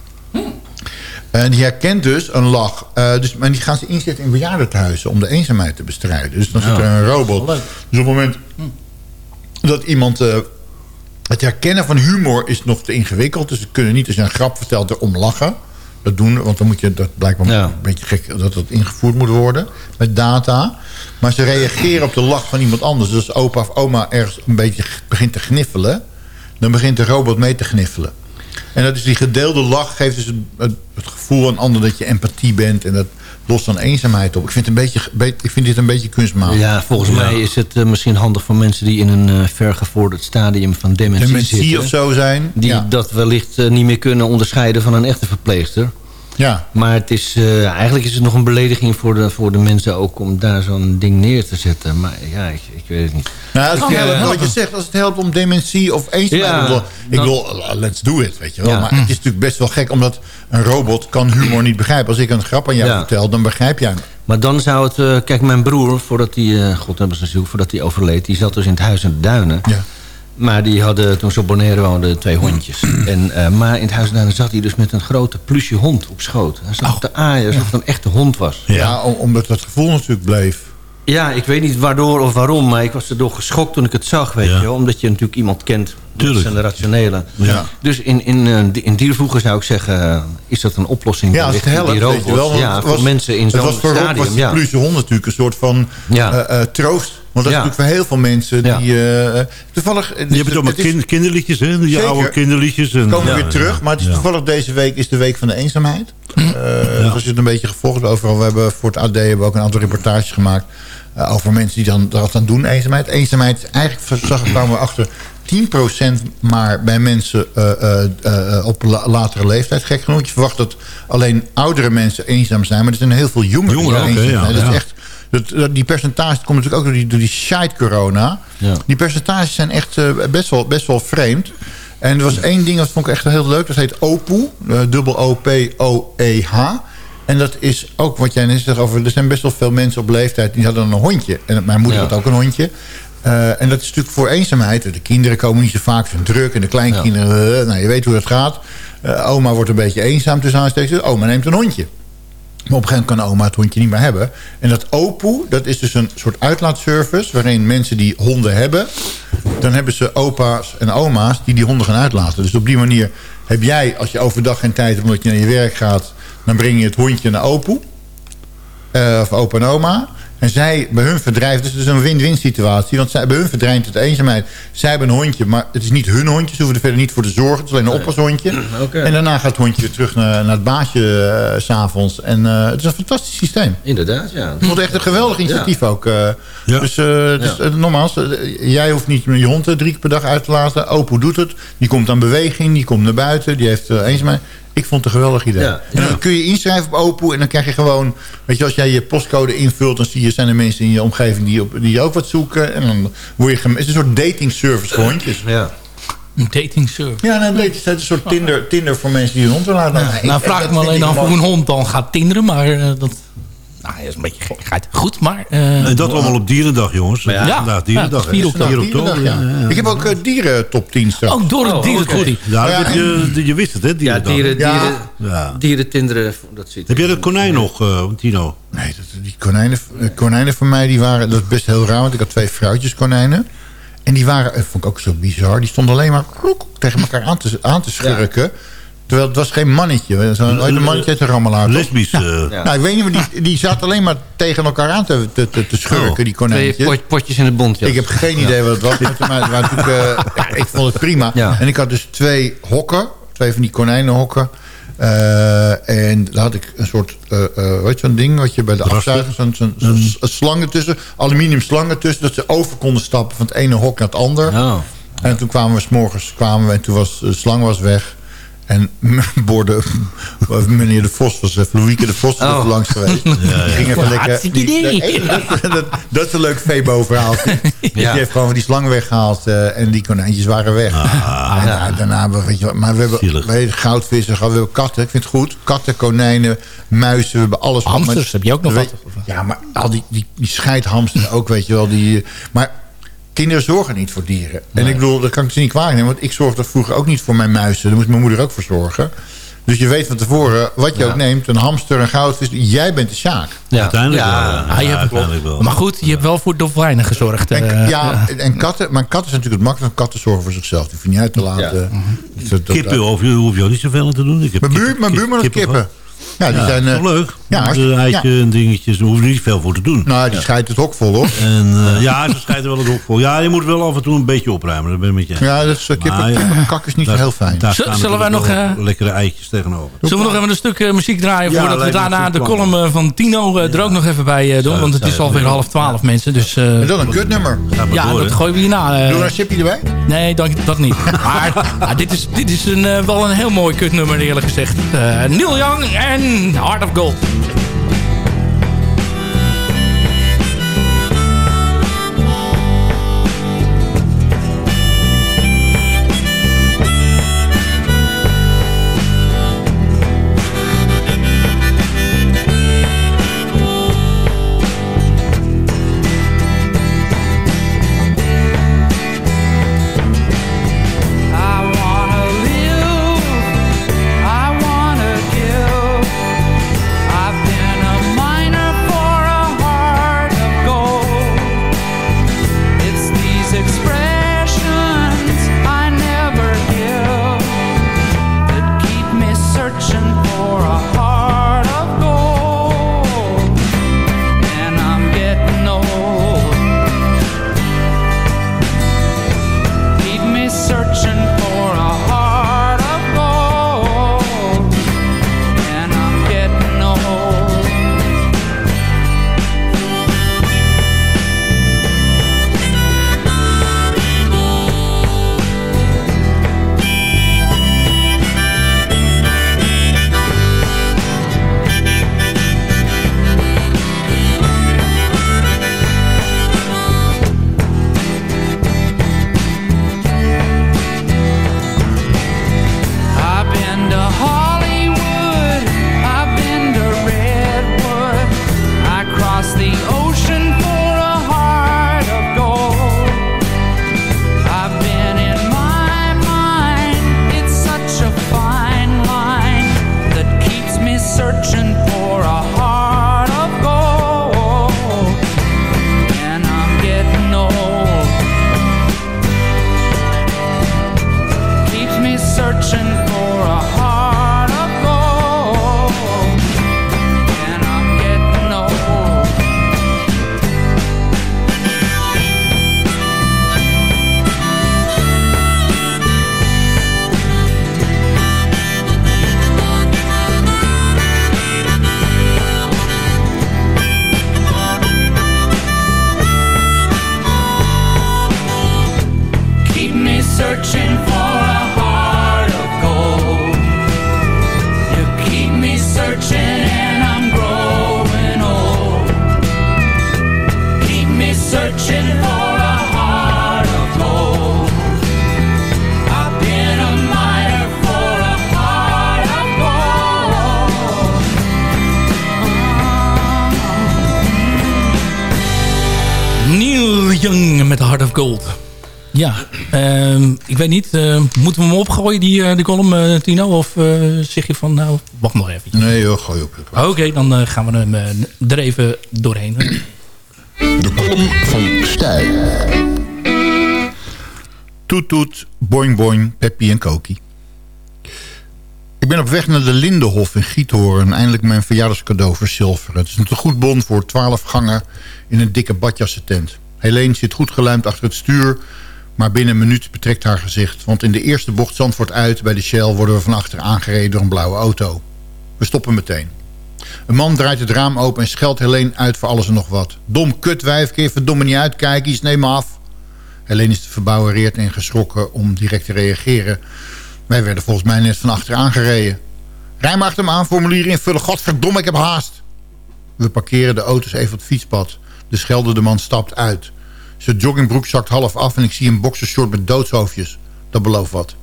En die herkent dus een lach. Eh, dus, maar die gaan ze inzetten in bejaardentehuizen... om de eenzaamheid te bestrijden. Dus dan zit er een robot. Dus op het moment dat iemand... eh, het herkennen van humor is nog te ingewikkeld. Dus ze kunnen niet als je een grap vertelt erom lachen. Dat doen, want dan moet je dat blijkbaar Ja. een beetje gek dat dat ingevoerd moet worden met data. Maar ze reageren op de lach van iemand anders. Dus als opa of oma ergens een beetje begint te gniffelen, dan begint de robot mee te gniffelen. En dat is die gedeelde lach geeft dus het, gevoel aan anderen dat je empathie bent en dat lost dan eenzaamheid op. Ik vind, het een beetje, be- ik vind dit een beetje kunstmatig. Ja, volgens mij is het eh, misschien handig voor mensen die in een eh, vergevorderd stadium van dementie, Dementie zitten. of zo zijn. Die ja. dat wellicht eh, niet meer kunnen onderscheiden van een echte verpleegster. Ja. Maar het is, eh, eigenlijk is het nog een belediging voor de, voor de mensen ook om daar zo'n ding neer te zetten. Maar ja, ik, ik weet het niet. Nou, als het Kan helpt, wat je zegt, als het helpt om dementie of eenzaamheid... Ja, ik uh, let's do it, weet je wel. Ja. Maar het is natuurlijk best wel gek, omdat een robot kan humor niet begrijpen. Als ik een grap aan jou Ja. vertel, dan begrijp jij me. Maar dan zou het... eh, kijk, mijn broer, voordat hij... eh, God hebben ze ziel, voordat hij overleed... die zat dus in het huis in de duinen. Ja. Maar die hadden toen ze op Bonaire woonden twee hondjes. En, eh, maar in het huis de duinen zat hij dus met een grote plusje hond op schoot. Hij zat te aaien alsof het een echte hond was. Ja, om- omdat dat gevoel natuurlijk bleef. Ja, ik weet niet waardoor of waarom, maar ik was erdoor geschokt toen ik het zag, weet Ja. je wel. Omdat je natuurlijk iemand kent, dat zijn de rationele. Ja. Dus in, in, eh, in diervoegen zou ik zeggen, eh, is dat een oplossing? Ja, als het helpt, die weet je wel. robots? want Ja, het voor was- mensen in Het zo'n was voor stadium, was die ja. Pluche hond natuurlijk een soort van Ja. eh, eh, troost. Want dat Ja. is natuurlijk voor heel veel mensen die... eh, eh, toevallig... Je hebt het ook kind, kinderliedjes, hè? Die Zeker. oude kinderliedjes. En, komen weer terug. ja, Maar het is ja. toevallig deze week is de week van de eenzaamheid. Eh, dus als je het een beetje gevolgd overal. We hebben voor het AD hebben we ook een aantal reportages gemaakt. eh, over mensen die dan dat aan doen, eenzaamheid. Eenzaamheid, eigenlijk zag ik kwamen we achter 10% maar bij mensen eh, eh, eh, op la- latere leeftijd. Gek genoeg, je verwacht dat alleen oudere mensen eenzaam zijn. Maar er zijn heel veel jongeren, Jongeren eenzaam ja. zijn. Dat is echt, dat, die percentages komt natuurlijk ook door die, door die shite corona. Ja. Die percentages zijn echt eh, best, wel, best wel vreemd. En er was één ding, dat vond ik echt heel leuk. Dat heet OPOE. eh, dubbel O-P-O-E-H. En dat is ook wat jij net zegt over... Er zijn best wel veel mensen op leeftijd die hadden een hondje. En mijn moeder Ja. had ook een hondje. Eh, en dat is natuurlijk voor eenzaamheid. De kinderen komen niet zo vaak, zijn druk. En de kleinkinderen, nou, je weet hoe dat gaat. Oma wordt een beetje eenzaam tussen aanstekens. Oma neemt een hondje. Maar op een gegeven moment kan oma het hondje niet meer hebben. En dat OPOE, dat is dus een soort uitlaatservice... waarin mensen die honden hebben... dan hebben ze opa's en oma's die die honden gaan uitlaten. Dus op die manier heb jij, als je overdag geen tijd hebt... omdat je naar je werk gaat... dan breng je het hondje naar OPOE. eh, of opa en oma. En zij, bij hun verdrijft, dus het is een win-win situatie. Want zij, bij hun verdrijft het eenzaamheid. Zij hebben een hondje, maar het is niet hun hondje. Ze hoeven er verder niet voor te zorgen. Het is alleen een oppashondje. En daarna gaat het hondje weer terug naar, naar het baasje eh, s s'avonds. En eh, het is een fantastisch systeem. Inderdaad, ja. Het echt een geweldig initiatief ook. eh. Ja. Dus, eh, dus nogmaals, jij hoeft niet meer je hond drie keer per dag uit te laten. Opo doet het. Die komt aan beweging, die komt naar buiten. Die heeft eenzaamheid. Ik vond het een geweldig idee. Ja. En dan kun je inschrijven op Opo en dan krijg je gewoon... Weet je, als jij je postcode invult... dan zie je, zijn er mensen in je omgeving die, op, die ook wat zoeken. En dan word je... Het is een soort dating service voor hondjes. ja. Een dating service. Ja, nou, nee, het is een soort Tinder, Tinder voor mensen die hun hond willen laten. Nou, nou vraag ik me alleen af hoe een hond dan gaat tinderen. Maar eh, dat, nou, dat is een beetje gekkigheid. Goed, maar... eh, En dat allemaal op Dierendag, jongens. Ja. Vandaag Dierendag. Ja, het is hè. 4 oktober. 4 oktober, ja. ja, ja. Ik heb ook eh, dieren top 10 straks. ook door het Oh, dierentoerie. Ja, Ja, dat heb je, je wist het, hè, Ja, Dierendag. dieren, Ja. dieren, Ja. dieren tinderen, dat zit. Heb jij dat konijn nog, eh, Tino? Nee, dat, die konijnen, eh, konijnen van mij, die waren, dat is best heel raar, want ik had twee vrouwtjes konijnen. En die waren, dat vond ik ook zo bizar, die stonden alleen maar kroek, tegen elkaar aan te, aan te schurken. Terwijl het was geen mannetje. Zo'n een mannetje uit de rammelaar. Lesbisch. eh, Ja. Nou, ik weet niet, maar die, die zaten alleen maar tegen elkaar aan te, te, te, te schurken, Oh. die Twee konijntjes. pot- potjes in het bond. Ik heb geen idee wat het was. Maar natuurlijk, eh, ja, ik vond het prima. Ja. En ik had dus twee hokken. Twee van die konijnenhokken. Eh, en daar had ik een soort, eh eh weet je zo'n ding wat je bij de afzuiger, zo'n s- slangen tussen, aluminium slangen tussen, dat ze over konden stappen van het ene hok naar het ander. Oh. En toen kwamen we s'morgens kwamen we en toen was de slang was weg. En borden, meneer De Vos was even, Louieke De Vos was Oh. langs geweest. Die ging even lekker... Die- dat, dat, dat is een leuk Febo-verhaal. Die heeft gewoon die slang weggehaald eh, en die konijntjes waren weg. Ah, en ja, daarna hebben we, weet je wat, maar we hebben, Zielig. we goudvissen we hebben katten. Ik vind het goed. Katten, konijnen, muizen, we hebben alles. Hamsters, Maar- heb je ook nog wat? Ja, maar al die, die, die scheidhamsters ook, weet je wel. Die, maar kinderen zorgen niet voor dieren. En ik bedoel, dat kan ik ze niet kwalijk nemen. Want ik zorgde vroeger ook niet voor mijn muizen. Daar moest mijn moeder ook voor zorgen. Dus je weet van tevoren, wat je ook neemt. Een hamster, een goudvis. Jij bent de Sjaak. Ja. Uiteindelijk Ja. wel. Hebt- uiteindelijk wel. Maar goed, je hebt wel voor dolfijnen gezorgd. En, eh. ja, en katten, maar katten zijn natuurlijk het makkelijk. Katten zorgen voor zichzelf. Die hoef je niet uit te laten. Dat- Kippen hoef je, hoef je ook niet zoveel aan te doen. Ik heb Mijn, buur, kippen- mijn buurman kippen kippen. Ja, die Ja, zijn... eh, leuk. Ja, Ja, een eitje en dingetjes. Daar hoef je niet veel voor te doen. nou, die scheidt het hok vol, hoor. En eh, ja, ze scheiden wel het hok vol. Ja, je moet wel af en toe een beetje opruimen. Dat ben ik met je. Ja, dat is, eh, kippen, Maar ja, kippenkak is niet zo daar- heel fijn. daar Z- staan zullen wij nog, wel eh, lekkere eitjes tegenover. Zullen we nog even een stuk muziek draaien... Ja, voordat we daarna de column van Tino er ook nog even bij doen? Want het is alweer half twaalf mensen. Dus, eh, En dan een kutnummer. Gaat maar ja, door, dat gooien we hierna. Doe er een chipje erbij. Nee, dank, dat niet. Maar ja, dit is, dit is een, wel een heel mooi kutnummer eerlijk gezegd. Eh Neil Young en Heart of Gold. Searching for a heart of gold. You keep me searching and I'm growing old. Keep me searching for a heart of gold. I've been a miner for a heart of gold. Neil Young met Heart of Gold. Ja, ehm, ik weet niet. eh, moeten we hem opgooien, die, eh, die column, eh, Tino? Of eh, zeg je van, nou, wacht nog even. Nee joh, gooi op. Oké, dan gaan we hem er even doorheen. De column van Stijl. Toet toet, boing boing, Peppy en Koki. Ik ben op weg naar de Lindenhof in Giethoorn... en eindelijk mijn verjaardagscadeau verzilveren. Het is een te goed bon voor 12 gangen in een dikke badjassentent. Helene zit goed geluimd achter het stuur... maar binnen een minuut betrekt haar gezicht. Want in de eerste bocht Zandvoort uit bij de Shell... worden we van achter aangereden door een blauwe auto. We stoppen meteen. Een man draait het raam open en scheldt Helene uit voor alles en nog wat. Dom kutwijf, kun je verdomme niet uitkijken, iets neem me af. Helene is verbouwereerd en geschrokken om direct te reageren. Wij werden volgens mij net van achter aangereden. Rij maar achter me aan, formulier invullen. Godverdomme, ik heb haast. We parkeren de auto's even op het fietspad. De scheldende man stapt uit. Zijn joggingbroek zakt half af en ik zie een boxershort met doodshoofdjes. Dat belooft wat.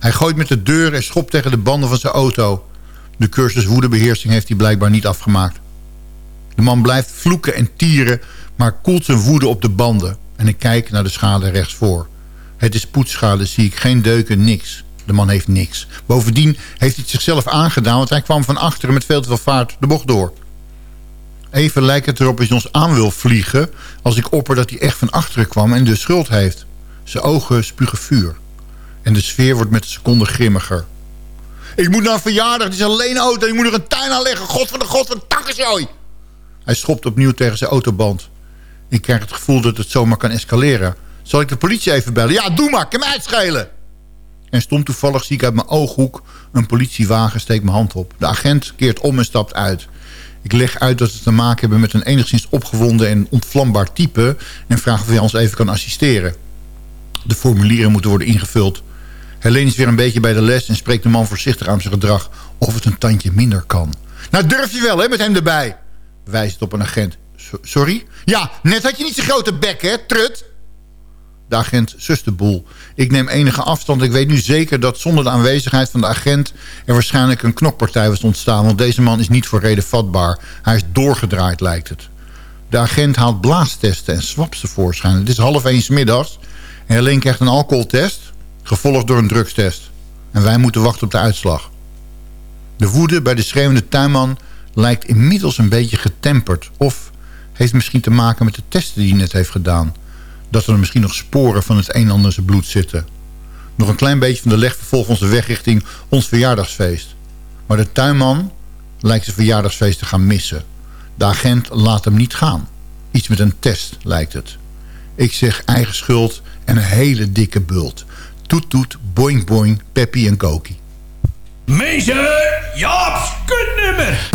Hij gooit met de deur en schopt tegen de banden van zijn auto. De cursus woedebeheersing heeft hij blijkbaar niet afgemaakt. De man blijft vloeken en tieren, maar koelt zijn woede op de banden. En ik kijk naar de schade rechtsvoor. Het is poetsschade, zie ik geen deuken, niks. De man heeft niks. Bovendien heeft hij het zichzelf aangedaan... want hij kwam van achteren met veel te veel vaart de bocht door. Even lijkt het erop als hij ons aan wil vliegen... als ik opper dat hij echt van achteren kwam en de schuld heeft. Zijn ogen spugen vuur. En de sfeer wordt met de seconde grimmiger. Ik moet naar verjaardag, het is alleen auto. Ik moet er een tuin aanleggen. God van de god van takkenzooi. Hij schopt opnieuw tegen zijn autoband. Ik krijg het gevoel dat het zomaar kan escaleren. Zal ik de politie even bellen? Ja, doe maar, kan mij uitschelen. En stom toevallig zie ik uit mijn ooghoek een politiewagen steekt mijn hand op. De agent keert om en stapt uit. Ik leg uit dat we te maken hebben met een enigszins opgewonden en ontvlambaar type... en vraag of hij ons even kan assisteren. De formulieren moeten worden ingevuld. Helene is weer een beetje bij de les en spreekt de man voorzichtig aan zijn gedrag... of het een tandje minder kan. Nou durf je wel, hè, met hem erbij. Wijst op een agent. So- Sorry? Ja, net had je niet zo'n grote bek, hè, trut? De agent sust de boel. Ik neem enige afstand. Ik weet nu zeker dat zonder de aanwezigheid van de agent... er waarschijnlijk een knokpartij was ontstaan... want deze man is niet voor reden vatbaar. Hij is doorgedraaid, lijkt het. De agent haalt blaastesten en swaps tevoorschijn. Het is half één 's middags. En Helene krijgt een alcoholtest... gevolgd door een drugstest. En wij moeten wachten op de uitslag. De woede bij de schreeuwende tuinman lijkt inmiddels een beetje getemperd. Of heeft misschien te maken met de testen die hij net heeft gedaan. Dat er misschien nog sporen van het een en ander zijn bloed zitten. Nog een klein beetje van de leg vervolgt onze weg richting ons verjaardagsfeest. Maar de tuinman lijkt zijn verjaardagsfeest te gaan missen. De agent laat hem niet gaan. Iets met een test lijkt het. Ik zeg eigen schuld en een hele dikke bult. Toet toet, boing boing, Peppy en Koki. Meester Jaap's kutnummer.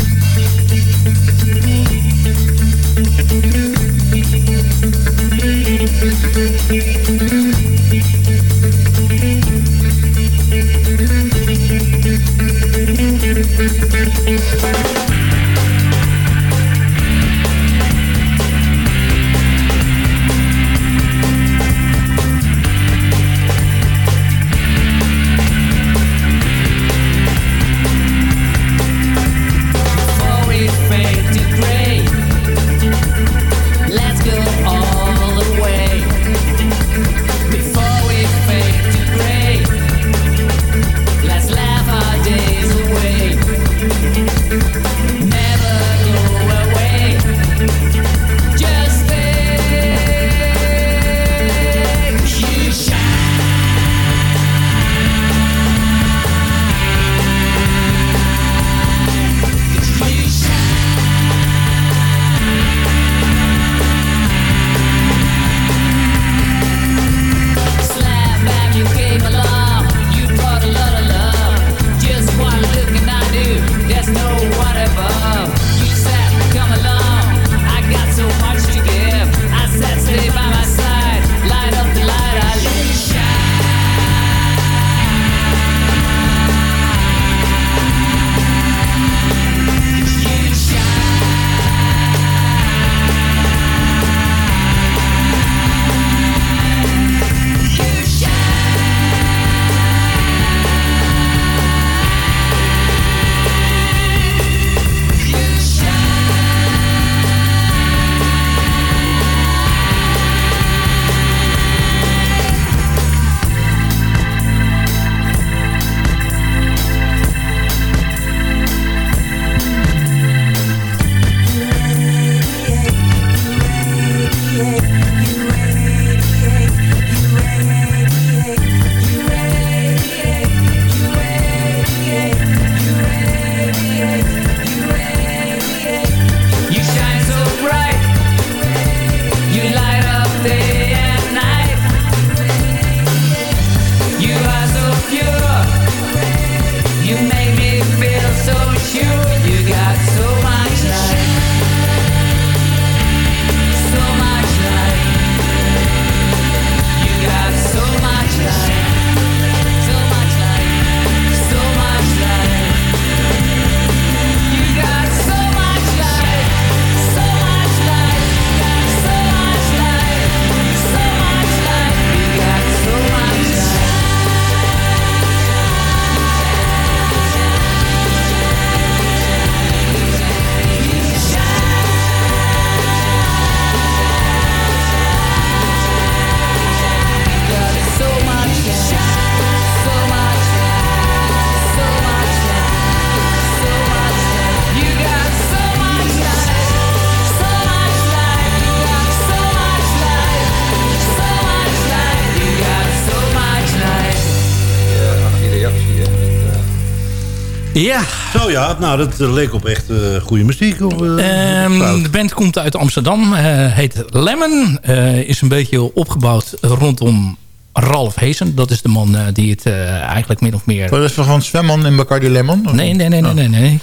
Ja. Zo ja, nou dat eh, leek op echt eh, goede muziek. Of, eh, Ehm, de band komt uit Amsterdam. eh, heet Lemon. eh, is een beetje opgebouwd rondom Ralf Heesen. Dat is de man eh, die het eh, eigenlijk min of meer... Dat is toch gewoon Zwemman en Bacardi Lemon? Of- Nee, nee, nee, nee, nee. nee.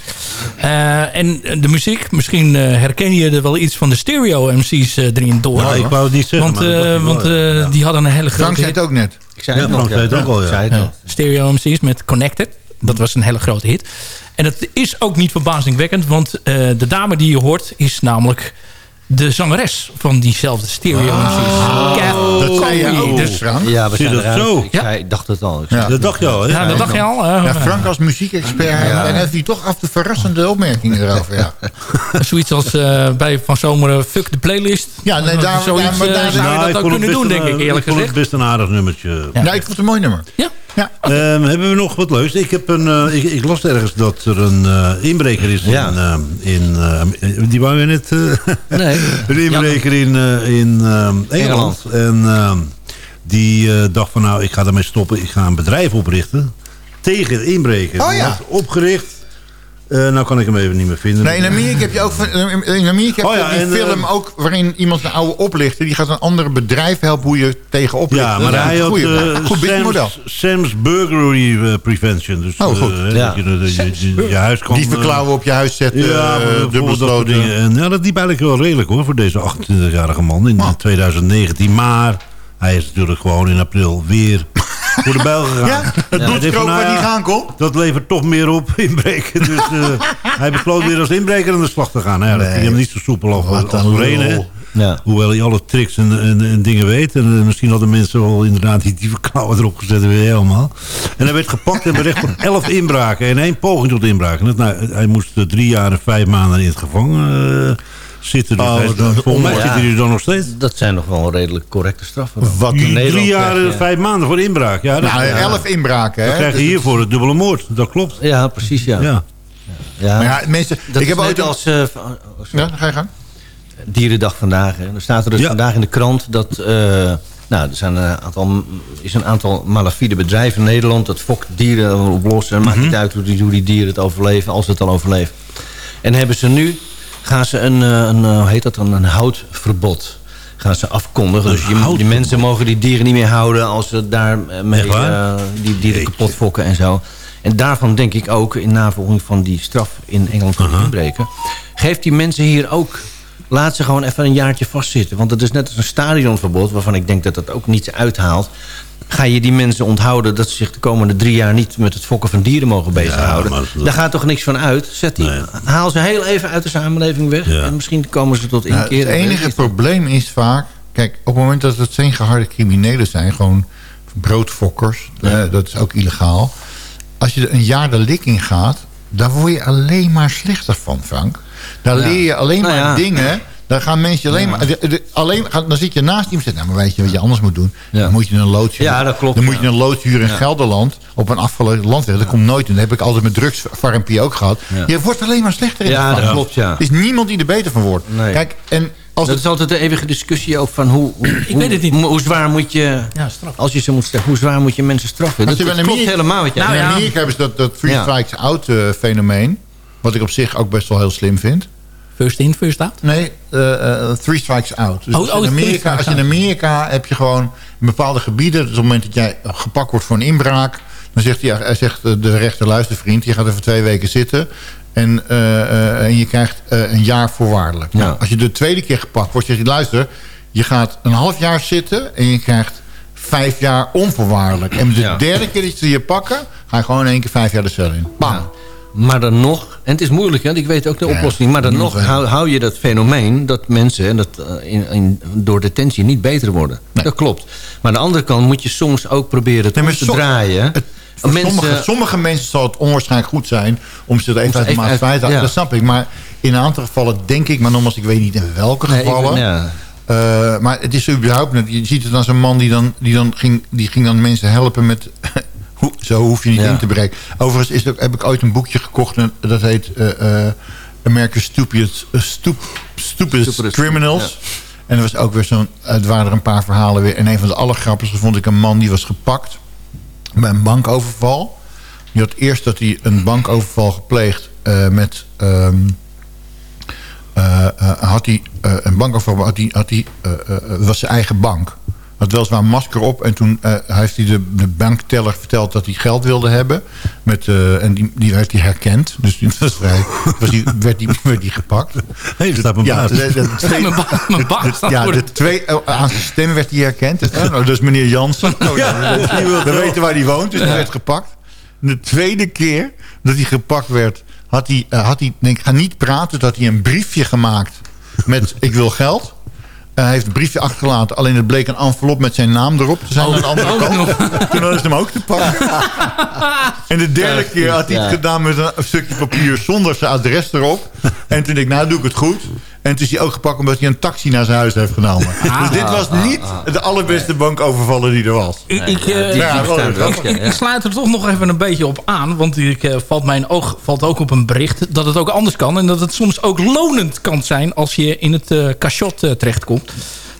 Eh, en de muziek, misschien eh, herken je er wel iets van de stereo MC's eh, erin door. Ja, ik wou het niet zeggen, Want, eh, want ja. eh, die hadden een hele grote... Frank zei het ook net. Ik zei het Ja, nog. Frank zei het ook al, ja. Ik zei het Ja, al. Stereo MC's met Connected. Dat was een hele grote hit. En dat is ook niet verbazingwekkend, want eh, de dame die je hoort is namelijk de zangeres van diezelfde Stereo MC's. Kath Dat zei je ook, Dus- Frank. Ja, we zijn dat eruit. zo? Ik, zei, ik dacht het al. Ik Ja. Dat dacht je al, hè? Ja, dat dacht je al. eh, Ja, Frank als muziekexpert, dan heeft hij toch af de verrassende opmerkingen erover. Ja, Zoiets als eh, bij Van Zomeren Fuck de Playlist. ja nee, daar, Zoiets daar, maar eh, daar, zou je Nou, dat ook kunnen doen, denk ik, eerlijk vond het gezegd. best een aardig nummertje. Ja. nee, ik vond het een mooi nummer. Ja. Ja. Ehm, hebben we nog wat leuks? Ik, heb een, eh, ik, ik las ergens dat er een eh, inbreker is Ja. in... eh, in eh, die wou je net... Nee. een inbreker in, eh, in ehm, Engeland. En ehm, die eh, dacht van nou, ik ga daarmee stoppen. Ik ga een bedrijf oprichten tegen inbreken. Oh Die ja. opgericht. Eh, nou kan ik hem even niet meer vinden. Nee, in Amerika heb je ook in Amerika heb Oh ja, je die en, film eh, ook waarin iemand een oude oplichter die gaat een andere bedrijf helpen hoe je tegen oplichten. Ja, maar Dat is hij een had eh, goed. Sam's, Sam's Burglary Prevention. Dus, Oh, goed. Ja. dat je, de- je, je, je huis kan... Die verklauwen op je huis zetten, Ja, dat dingen. En ja, dat liep eigenlijk wel redelijk hoor, voor deze 28-jarige man in Ah. 2019. Maar hij is natuurlijk gewoon in april weer voor de bijl gegaan. Ja, het nou waar die ja, gaan komt. Dat levert toch meer op inbreken. Dus eh, hij besloot weer als inbreker aan de slag te gaan. Ja, dat Nee. ging hem niet zo soepel als, als. Ja. Hoewel hij alle tricks en, en, en dingen weet. En eh, misschien hadden mensen wel inderdaad die diepe klauwen erop gezet. Weer helemaal. En hij werd gepakt en berecht voor elf inbraken. En één poging tot inbraak. En dat, nou, hij moest eh, drie jaar en vijf maanden in het gevangen zitten. Dus Oh, hij, mij er dan nog steeds. Dat zijn nog wel redelijk correcte straffen. Wat In Nederland Drie jaar en vijf maanden voor inbraak. Ja, dat, Nou, ja. elf inbraken. Dan Hè? krijg je Dus- hiervoor het dubbele moord. Dat klopt. Ja, precies, ja. Ja. Ja. Maar ja, mensen, Dat ik heb ooit als sorry. Ja, ga je gang. Dierendag vandaag. Hè. Er staat er dus Ja. vandaag in de krant dat... eh, nou, er zijn een aantal, is een aantal malafide bedrijven in Nederland... dat fokt dieren oplossen. En maakt niet uit hoe die, hoe die dieren het overleven, als ze het al overleven. En hebben ze nu... gaan ze een, eh, een eh, hoe heet dat dan, een houtverbod gaan ze afkondigen. Dus je, die mensen mogen die dieren niet meer houden... als ze daarmee eh, die dieren kapot fokken en zo. En daarvan denk ik ook, in navolging van die straf in Engeland voor het inbreken... geeft die mensen hier ook... laat ze gewoon even een jaartje vastzitten. Want het is net als een stadionverbod... waarvan ik denk dat dat ook niets uithaalt. Ga je die mensen onthouden dat ze zich de komende drie jaar... niet met het fokken van dieren mogen bezighouden? dat- Daar gaat toch niks van uit? Zet die, Nee. Haal ze heel even uit de samenleving weg... Ja. en misschien komen ze tot Nou, inkeer. het enige probleem is vaak... Kijk, op het moment dat het geen geharde criminelen zijn... gewoon broodfokkers, eh, dat is ook illegaal. Als je er een jaar de lik in gaat... daar word je alleen maar slechter van, Frank. Daar Ja. leer je alleen Nou maar ja. dingen... Daar gaan mensen alleen maar... de- de- alleen, dan zit je naast iemand en zegt... Nou, maar weet je wat je anders moet doen? Ja. Dan moet je een loods Ja, dat klopt, Dan moet je een loods huren in Gelderland... op een afgelegen landweg. Dat komt nooit in. Dat heb ik altijd met drugsfarmpie ook gehad. Ja. Je wordt alleen maar slechter in Ja, het dat klopt, ja. Er is niemand die er beter van wordt. Nee. Kijk, en als dat het is altijd de eeuwige discussie ook van hoe, hoe, Ik weet het niet. hoe, hoe zwaar moet je, Ja, als je ze moet straffen, hoe zwaar moet je mensen straffen? Dat, klopt Amerika- helemaal wat jij Nou in ja. Amerika hebben ze dat, dat three Ja. strikes out eh, fenomeen. Wat ik op zich ook best wel heel slim vind. First in, first out. Nee, eh, eh, three strikes out. Dus Oh, als, oh, in Amerika, als je in Amerika heb je gewoon in bepaalde gebieden... dus op het moment dat jij gepakt wordt voor een inbraak... dan zegt, hij, hij zegt eh, de rechter, luister vriend... je gaat even twee weken zitten... En, eh, eh, en je krijgt eh, een jaar voorwaardelijk. Ja. Nou, als je de tweede keer gepakt wordt, zeg je... luister, je gaat een half jaar zitten... en je krijgt vijf jaar onvoorwaardelijk. En de Ja. derde keer dat ze je pakken... ga je gewoon in één keer vijf jaar de cel in. Bam. Ja. Maar dan nog, en het is moeilijk, hè, want ik weet ook de Ja, oplossing... maar dan nog hou, hou je dat fenomeen dat mensen en dat, eh, in, in, door detentie niet beter worden. Dat klopt. Maar aan de andere kant moet je soms ook proberen het Nee, te draaien. Het, voor Mensen- sommige, sommige mensen zal het onwaarschijnlijk goed zijn... om ze er even uit de maatschappij te halen. ja. Dat snap ik. Maar in een aantal gevallen denk ik... maar nogmaals, ik weet niet in welke Nee, gevallen... ja. Eh, maar het is überhaupt. Je ziet het als een man die dan, die dan, ging, die ging dan mensen helpen met... zo hoef je niet Ja. in te breken. Overigens is heb ik ooit een boekje gekocht... en dat heet eh eh Stupid, eh, Stup- Stupidest Stupidest, Criminals... En er was ook weer zo'n... Het waren er een paar verhalen weer. En een van de allergrappigste vond ik een man die was gepakt... bij een bankoverval. Die had eerst dat hij een bankoverval gepleegd eh, met... ehm, eh, eh, had hij een bankoverval, had hij, had hij, was zijn eigen bank. Had weliswaar een masker op en toen eh, heeft hij de, de bankteller verteld dat hij geld wilde hebben. Met, eh, en die, die werd hij herkend. Dus toen was vrij, was die, werd, die, werd die gepakt. Hé, er staat mijn Ja, baas. de, de, de twee, Mijn ba- mijn baas de- staat ja, voor de twee, eh, aan zijn stem werd hij herkend. Oh, nou, dat is meneer Jansen. Oh, ja, we weten waar hij woont, dus hij werd gepakt. De tweede keer dat hij gepakt werd, had hij, eh, had hij denk ik, ga niet praten, dat hij een briefje gemaakt met ik wil geld. Hij heeft een briefje achtergelaten, alleen het bleek een envelop met zijn naam erop. Toen zijn we aan de andere ook kant. nog. Toen hadden ze hem ook te pakken. En de derde keer had hij het gedaan met een stukje papier zonder zijn adres erop. En toen dacht ik, nou doe ik het goed. En toen is hij ook gepakt omdat hij een taxi naar zijn huis heeft genomen. Dus dit was niet de allerbeste bankovervallen die er was. Ik, eh, Ja, er ik, ik, ik sluit er toch nog even een beetje op aan. Want ik, eh, valt mijn oog valt ook op een bericht dat het ook anders kan. En dat het soms ook lonend kan zijn als je in het eh cachot terechtkomt.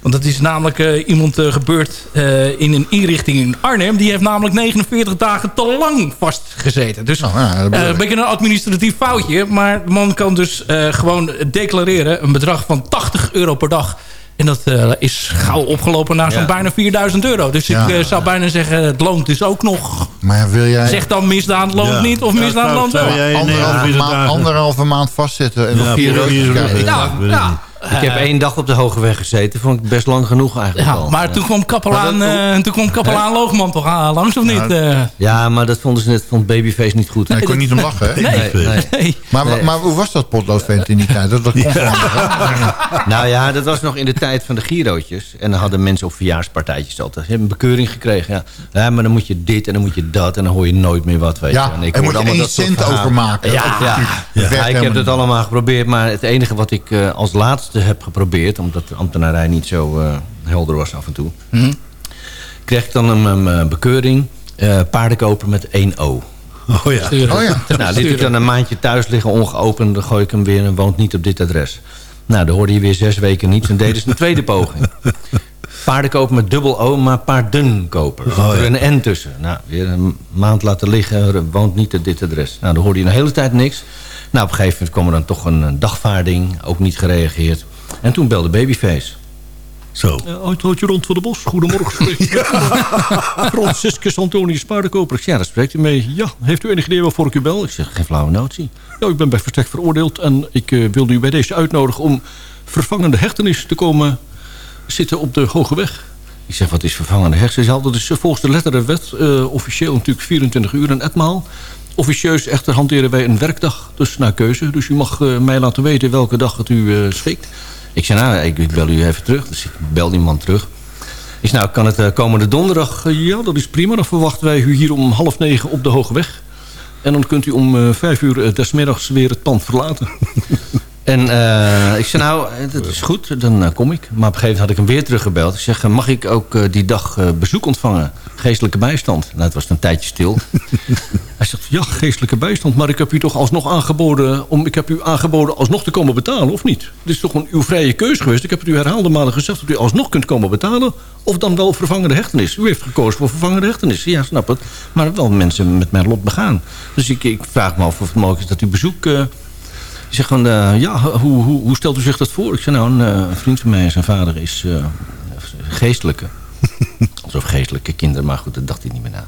Want dat is namelijk eh, iemand eh, gebeurd eh, in een inrichting in Arnhem. Die heeft namelijk 49 dagen te lang vastgezeten. Dus Nou, ja, eh, ik. een beetje een administratief foutje. Maar de man kan dus eh, gewoon declareren een bedrag van 80 euro per dag. En dat eh, is gauw opgelopen naar zo'n Ja. bijna 4000 euro. Dus Ja. ik zou bijna zeggen, het loont dus ook nog. Maar wil jij Zeg dan misdaan loont Ja. niet of Ja, misdaan loont wel. anderhalve, maand, dagen. anderhalve maand vastzitten en nog Ja, vier vier roodjes uur, krijgen? ja. Ik heb één dag op de Hoge Weg gezeten. Vond ik best lang genoeg eigenlijk Ja, al. maar toen kwam kapelaan, eh toen kwam kapelaan Loogman toch aan, langs of niet? eh? Ja, maar dat vonden ze net, vond Babyface niet goed. Nee, ik kon niet om lachen, hè? Nee. Nee, nee. nee. Maar, maar hoe was dat potloodvent in die tijd? Dat, kon? Nou ja, dat was nog in de tijd van de Girootjes. En dan hadden mensen op verjaarspartijtjes altijd. Ze hebben een bekeuring gekregen. Ja. ja, maar dan moet je dit en dan moet je dat. En dan hoor je nooit meer wat, weet je. Ja, en ik en moet je allemaal één dat soort cent overmaken. Ja, ja. Ja, ik heb het allemaal geprobeerd. Maar het enige wat ik eh, als laatste heb geprobeerd... omdat de ambtenarij niet zo eh, helder was af en toe... kreeg ik dan een, een, een bekeuring... eh paardenkoper met één O. Oh ja. Sturen. Oh ja. Nou, liet ik dan een maandje thuis liggen, ongeopend. Dan gooi ik hem weer en woont niet op dit adres. Nou, dan hoorde je weer zes weken niets. En deden ze een tweede poging. Paardenkoper met dubbel O, maar paardenkoper. Oh, er ja. een N tussen. Nou, weer een maand laten liggen, woont niet op dit adres. Nou, dan hoorde je een hele tijd niks. Nou, op een gegeven moment kwam er dan toch een, dagvaarding. Ook niet gereageerd. En toen belde Babyface. Zo. Uithoudje rond voor de bos. Goedemorgen. Franciscus Antonius Paardenkoper. Ja, daar spreekt u mee. Ja, heeft u enig idee waarvoor ik u bel? Ik zeg, geen flauwe notie. Ja, ik ben bij Verstek veroordeeld en ik eh, wilde u bij deze uitnodigen om vervangende hechtenis te komen zitten op de Hoge Weg. Ik zeg, wat is vervangende hechtenis? Ja, dat is eh, volgens de letter der wet eh, officieel natuurlijk 24 uur en etmaal. Officieus echter hanteren wij een werkdag, dus naar keuze. Dus u mag eh, mij laten weten welke dag het u eh, schikt. Ik zei, nou, ik, bel u even terug. Dus ik bel die man terug. Zei, nou, kan het eh, komende donderdag? Ja, dat is prima. Dan verwachten wij u hier om half negen op de Hoge Weg. En dan kunt u om vijf uur eh, des middags weer het pand verlaten. en eh, ik zei, nou, dat is goed, dan eh, kom ik. Maar op een gegeven moment had ik hem weer teruggebeld. Ik zeg, eh, mag ik ook die dag bezoek ontvangen? Geestelijke bijstand. Nou, het was een tijdje stil. Hij zegt, ja, geestelijke bijstand. Maar ik heb u toch alsnog aangeboden... Om, ik heb u aangeboden alsnog te komen betalen, of niet? Dit is toch een, uw vrije keus geweest. Ik heb het u herhaalde malen gezegd... dat u alsnog kunt komen betalen... of dan wel vervangende hechtenis. U heeft gekozen voor vervangende hechtenis. Ja, snap het. Maar wel mensen met mijn lot begaan. Dus ik, ik vraag me af of het mogelijk is dat u bezoek... eh, ik zeg van, eh, ja, hoe, hoe, hoe stelt u zich dat voor? Ik zeg, nou, een eh, vriend van mij zijn vader is eh, geestelijke. Alsof geestelijke kinderen, maar goed, dat dacht hij niet meer na.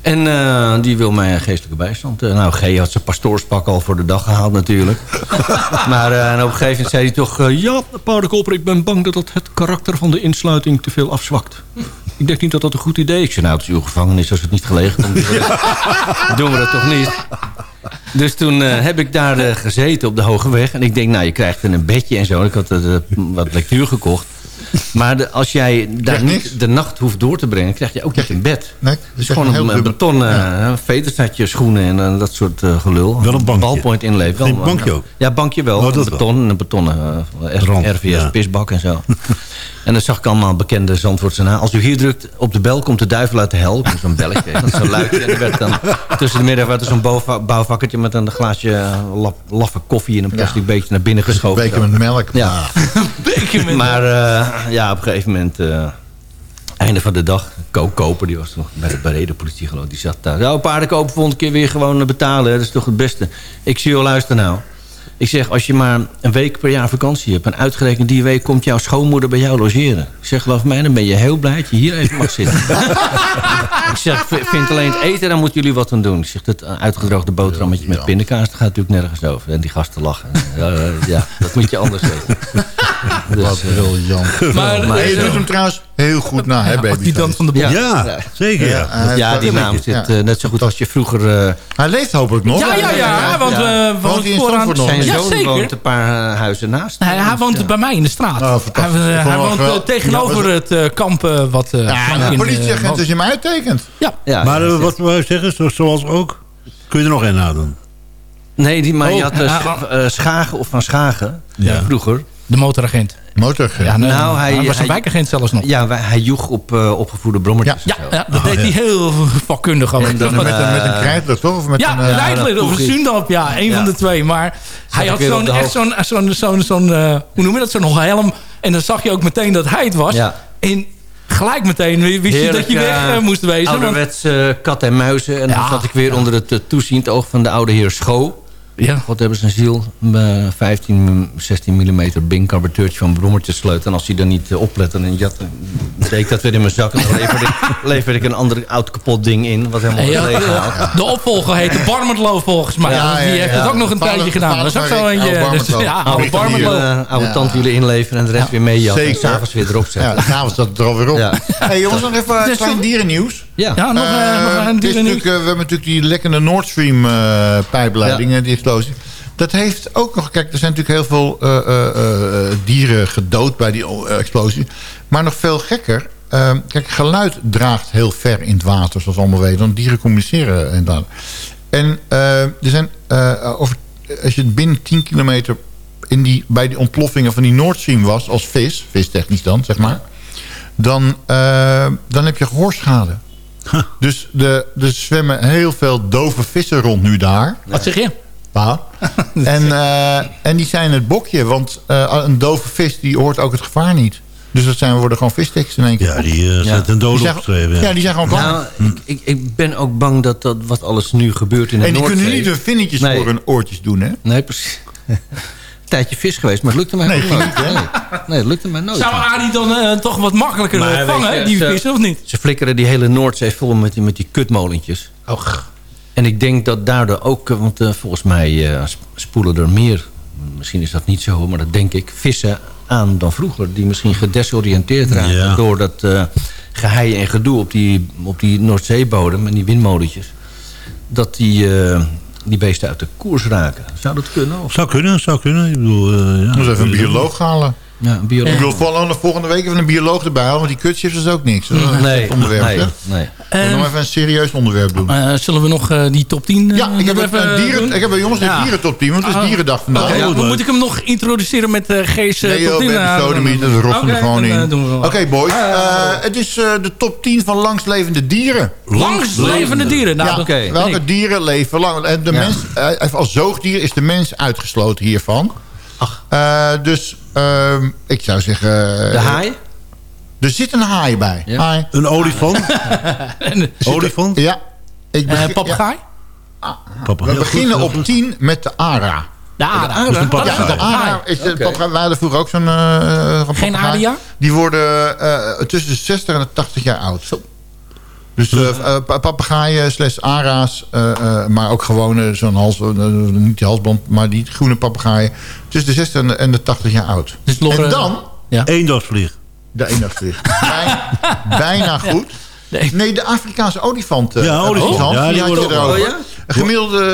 En die wil mij een geestelijke bijstand. Nou, G had zijn pastoorspak al voor de dag gehaald natuurlijk. maar en op een gegeven moment zei hij toch... ja, paardenkoper, ik ben bang dat dat het karakter van de insluiting te veel afzwakt. Ik denk niet dat dat een goed idee is. Ik zei, nou, het is uw gevangenis als het niet gelegen komt. doen we dat toch niet? Dus toen eh, heb ik daar eh, gezeten op de Hoge Weg. En ik denk, nou, je krijgt een bedje en zo. Ik had eh, wat lectuur gekocht. Maar de- als jij daar niet de nacht hoeft door te brengen... krijg je ook niet een bed. Nee, Het is echt gewoon een, een betonnen ja. veterstatje, schoenen en eh, dat soort eh, gelul. Wel een bankje. Ballpoint inleven. Wel een- bankje ook? Ja, bankje wel. Oh, een wel. beton en een betonnen eh, Rand, RVS ja. pisbak en zo. en dan zag ik allemaal bekende Zandvoortse na. Als u hier drukt op de bel, komt de duivel uit de hel. Zo'n belletje, dat is zo'n luikje. En er werd dan tussen de middag werd er zo'n bouwva- bouwvakkertje... met een glaasje eh, lap- laffe koffie in een plastic beetje naar binnen geschoven. Een beetje met melk. Ja. Beetje met- Maar eh, ja, op een gegeven moment... eh, Einde van de dag, Ko Koper, die was nog bij de bereden politie geloof Die zat daar. Nou, paarden kopen volgende keer weer gewoon eh, betalen. Dat is toch het beste. Ik zie je luister nou. Ik zeg, als je maar een week per jaar vakantie hebt... en uitgerekend die week komt jouw schoonmoeder bij jou logeren. Ik zeg, geloof mij, dan ben je heel blij dat je hier even mag zitten. ik zeg, vind alleen het eten, dan moeten jullie wat aan doen. Ik zeg, dat uitgedroogde boterhammetje met pindakaas... dat gaat natuurlijk nergens over. En die gasten lachen. Ja, eh, ja dat moet je anders weten. Dus, Wat eh, briljant. Maar, Maar je eh, doet hem trouwens heel goed na, hè, baby. adjudant van de ja, Ja, zeker. Ja. ja, die naam zit ja. eh, net zo goed als je vroeger... eh, Hij leeft hopelijk nog. Ja, ja, ja, want Ja. we Woont hij in nog? zijn zoon woont een paar huizen naast. Hij, hij woont bij mij in de straat. Oh, hij woont tegenover Ja, het kamp wat... eh, Ja, eh, politieagent als je hem uittekent. Ja, Ja, Maar wat je zeggen, zo- zoals ook? Kun je er nog één nadoen? Nee, die, maar je Oh, had Schagen of Van Schagen Ja. vroeger. De motoragent. Motoragent. Ja, Nou, nou, hij- hij, was een hij- wijkagent zelfs nog. Ja, hij joeg op eh, opgevoede brommertjes. Ja, en zo. ja, dat deed hij heel vakkundig ook. En dan met, een, met een krijtler, toch? Of met Ja, een, eh, rijklid of een. Sundap. Ja, een Ja. van de twee. Maar hij had zo'n, echt zo'n, zo'n, zo'n, zo'n eh, hoe noem je dat, zo'n helm. En dan zag je ook meteen dat hij het was. Ja. En gelijk meteen wist je dat je weg eh, eh, moest wezen. Ouderwets eh, kat en muizen. En dan zat ik weer onder het eh, toeziend oog van de oude heer Schoo. Ja. God hebben zijn ziel. eh, 15, 16 mm Bing carbureurtje van brommertjes sleut. En als hij er niet eh, oplette, dan jat, dan deed ik dat weer in mijn zak. En dan leverde ik, leverde ik een ander oud kapot ding in. Wat helemaal Ja, gelegen de, had. de opvolger heette Barmertlo volgens mij. Ja, die ja, heeft ja. het ook nog een Vader- tijdje gedaan. Dat is ook zo eentje. oude Dus, ja, Oude. Barmertlo. Eh, oude Ja. tandwielen inleveren en de rest weer meejatten. En Zeker. s'avonds weer erop zetten. Ja, s'avonds het er alweer op. Ja. Hey, jongens, nog even een Dus klein dierennieuws. Ja. Ja, nog, eh, Eh, nog een het is dieren natuurlijk, eh, we hebben natuurlijk die lekkende Nord Stream eh, pijpleiding, eh, die explosie. Dat heeft ook nog... Kijk, er zijn natuurlijk heel veel eh, eh, eh, dieren gedood bij die eh, explosie. Maar nog veel gekker... eh, kijk, geluid draagt heel ver in het water, zoals we allemaal weten. Want dieren communiceren en dan. En eh, er zijn... eh, over, als je binnen 10 kilometer in die, bij die ontploffingen van die Nord Stream was... als vis, vistechnisch dan, zeg maar... dan, eh, dan heb je gehoorschade. Dus de, er zwemmen heel veel dove vissen rond nu daar. Wat zeg je? Ja. En, eh, en die zijn het bokje. Want eh, een dove vis die hoort ook het gevaar niet. Dus dat zijn, worden gewoon visteksten in één keer. Ja, die uh, zet een dood Die zijn- opgeschreven. Ja, die zijn gewoon klaar. Nou, ik, ik, ik ben ook bang dat dat wat alles nu gebeurt in de en die Noordzee... kunnen niet hun vinnetjes Nee. voor hun oortjes doen, hè? Nee, precies. Een tijdje vis geweest, maar het lukte mij Nee, niet? Nee, nee, het lukte mij nooit. Zou Arie dan eh, toch wat makkelijker Maar eh, vangen, je, die ze- vissen, of niet? Ze flikkeren die hele Noordzee vol met die, met die kutmolentjes. Och. En ik denk dat daardoor ook, eh, want volgens mij eh, sp- spoelen er meer, misschien is dat niet zo, maar dat denk ik, vissen aan dan vroeger. Die misschien gedesoriënteerd raken Ja. door dat eh geheim en gedoe op die, op die Noordzeebodem en die windmolentjes. Dat die, eh, die beesten uit de koers raken. Zou dat kunnen? Of? Zou kunnen, zou kunnen. Ik bedoel, eh, ja. Moet even een bioloog halen. Ja, een bioloog. Ik bedoel, volgende, volgende week even een bioloog erbij halen. Want die kutchips is ook niks. Dat is Nee, onderwerp. nee, nee. We nog even een serieus onderwerp doen. eh, zullen we nog eh, die top 10 eh, ja, ik heb, even dieren, ik heb een jongens een Ja. dierentop 10, want het is Ah. dierendag vandaag. Oh, dan leuk. moet ik hem nog introduceren met uh, Gees Nee top 10? baby eh, sodemiet, we rotten Oké, er gewoon dan, in. Oké boys, Eh, het is eh, de top 10 van langstlevende dieren. Langslevende dieren. Nou, ja, dat welke dieren leven lang? En de Ja. mens, als zoogdier is de mens uitgesloten hiervan. Eh, dus ehm, ik zou zeggen... De haai? Er zit een haai bij. Ja. Haai. Een olifant? olifant? Ja. Ik Eh, papegaai? Papa, We heel beginnen goed, op goed. 10 met de ARA. De ara. Is een Dat is papegaai. een De ARA is de. Wij hadden vroeger ook zo'n eh, zo'n Geen aria? Die worden eh, tussen de 60 en de 80 jaar oud. Dus pa- papegaaien slash ara's, eh, eh, maar ook gewoon zo'n hals, niet die halsband, maar die groene papegaaien. Tussen de 60 en de, en de 80 jaar oud. Dus en dan Eendagsvlieg. de eendagsvlieg. Bij, bijna goed. Nee. Nee, de Afrikaanse olifant. eh, Ja, olifant. Ja, die die had je worden- erover. Oh, ja? Gemiddelde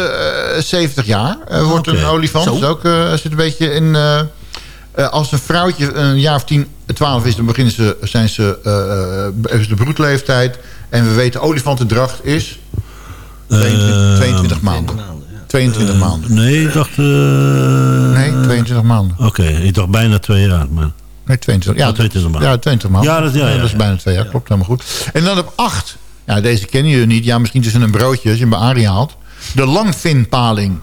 eh, 70 jaar wordt een olifant. Zo. Dus ook, eh, zit een beetje in... eh, eh, als een vrouwtje een jaar of 10, 12 is, dan beginnen ze, zijn ze, eh, eh, is de broedleeftijd. En we weten, olifantendracht is 22, Eh, 22 maanden. maanden, ja. 22 maanden. Nee, ik dacht... eh, Nee, 22 maanden. Oké, ik dacht bijna twee jaar. Maar... Nee, 22. Ja, Oh, 22 maanden. Ja, 22 maanden. Ja, dat- ja, ja, dat is bijna twee jaar. Klopt, helemaal goed. En dan op 8. Ja, deze kennen jullie niet. Ja, misschien tussen een broodje als je hem bij Arie haalt. De langvinpaling.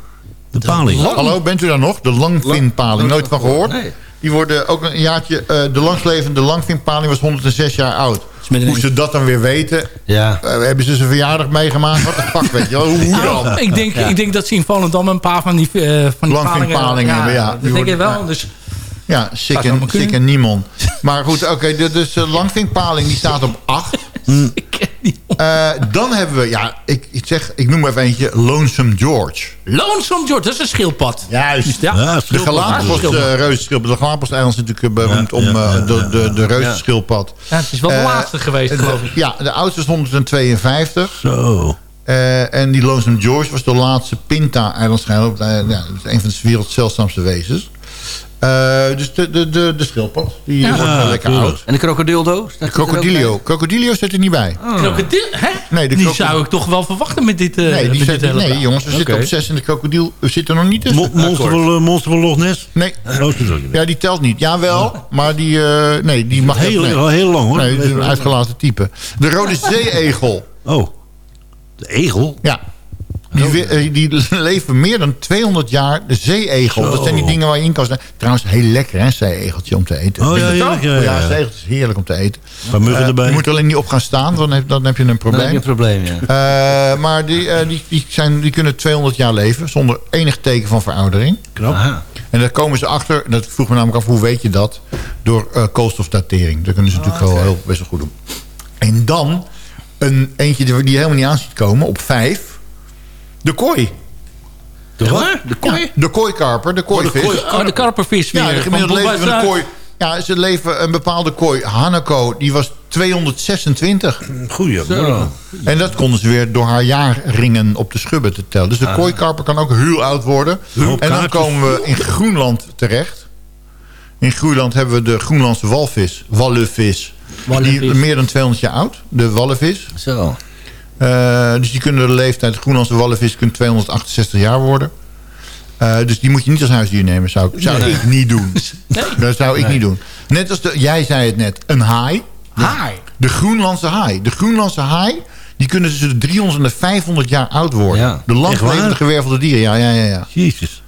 De paling. Hallo, bent u daar nog? De langvinpaling. Nooit van gehoord? Nee. Die worden ook een jaartje... eh, de langslevende langvinpaling was 106 jaar oud. Met een- Hoe ze dat dan weer weten. Ja. Eh, hebben ze zijn verjaardag meegemaakt? Wat de fuck, weet je wel? Hoe dan? ik, denk, ik denk dat ze in Volendam een paar van die, eh van die Langvinkpalingen hebben, ja. Dat Die denk ik wel. Dus, Ja, zomaar en. Sik en Niemon. Maar goed, oké, dus de langvinkpaling die staat op 8. Eh, dan hebben we, ja, ik, ik zeg, ik noem even eentje, Lonesome George. Lonesome George, dat is een schildpad. Juist. Ja. Ja, De. Galapagos uh, reuzenschildpad. De Galapagos-eiland is natuurlijk eh, beroemd Ja, om ja, ja, de, de, de reuzenschildpad. Ja, het is wel de laatste geweest, geloof ik. Ja, de oudste is 152. Zo. Eh, en die Lonesome George was de laatste Pinta-eilandschijl. ja, dat is een van de werelds zeldzaamste wezens. Eh, dus de, de, de, de schildpad. Die wordt wel lekker oud. En de krokodildo? De Crocodilio. Crocodilio zit er niet bij. Krokodil, hè? Nee, de die zou ik toch wel verwachten met dit, eh Nee, die met zit, dit hele nee jongens, we zitten Oké. op 6 en de krokodil zit er nog niet tussen. Mo- monster, eh, monster van Loch Ness? Nee, Oh, ja, die telt niet. Jawel, maar die, eh, nee, die mag Heel, nee. heel, heel lang hoor. Nee, het is een uitgelaten type. De rode zee-egel. Oh. De egel? Ja. Die, we- eh, die leven meer dan 200 jaar. De zee-egel. Dat zijn die dingen waar je in kan staan. Trouwens, heel lekker hè, zee-egeltje om te eten. Oh, ja, heerlijk, ja, ja, ja. zee-egeltje is heerlijk om te eten. Paar muggen Eh, erbij. Je moet er alleen niet op gaan staan, dan heb, dan heb je een Dan probleem. heb je een probleem, ja. Eh, maar die, eh, die, die, zijn, die kunnen 200 jaar leven zonder enig teken van veroudering. Knap. Aha. En daar komen ze achter, dat vroeg me namelijk af, hoe weet je dat? Door eh, koolstofdatering. Dat kunnen ze natuurlijk wel heel, best wel goed doen. En dan een eentje die die je helemaal niet aan ziet komen, op vijf. De kooi. De wat? De kooi? Ja, de kooikarper, de kooivis. Oh, de karpervis weer. ja, de van gemiddelde leven van een kooi. Ja, ze leven een bepaalde kooi. Hanako, die was 226. Goeie. En dat konden ze weer door haar jaarringen op de schubben te tellen. Dus de kooikarper kan ook heel oud worden. En dan komen we in Groenland terecht. In Groenland hebben we de Groenlandse walvis. Wallevis. Wallevis. Die meer dan 200 jaar oud. De wallevis. Zo. Eh, dus die kunnen de leeftijd... De Groenlandse wallevis kunnen 268 jaar worden. Eh, dus die moet je niet als huisdier nemen. Zou, ik- zou ik niet doen. Dat zou ik niet doen. Net als de, jij zei het net. Een haai. Haai. De Groenlandse haai. De Groenlandse haai, die kunnen tussen de 300 en de 500 jaar oud worden. Ja. De langslevende waar? gewervelde dieren, ja, ja, ja. ja. Jezus.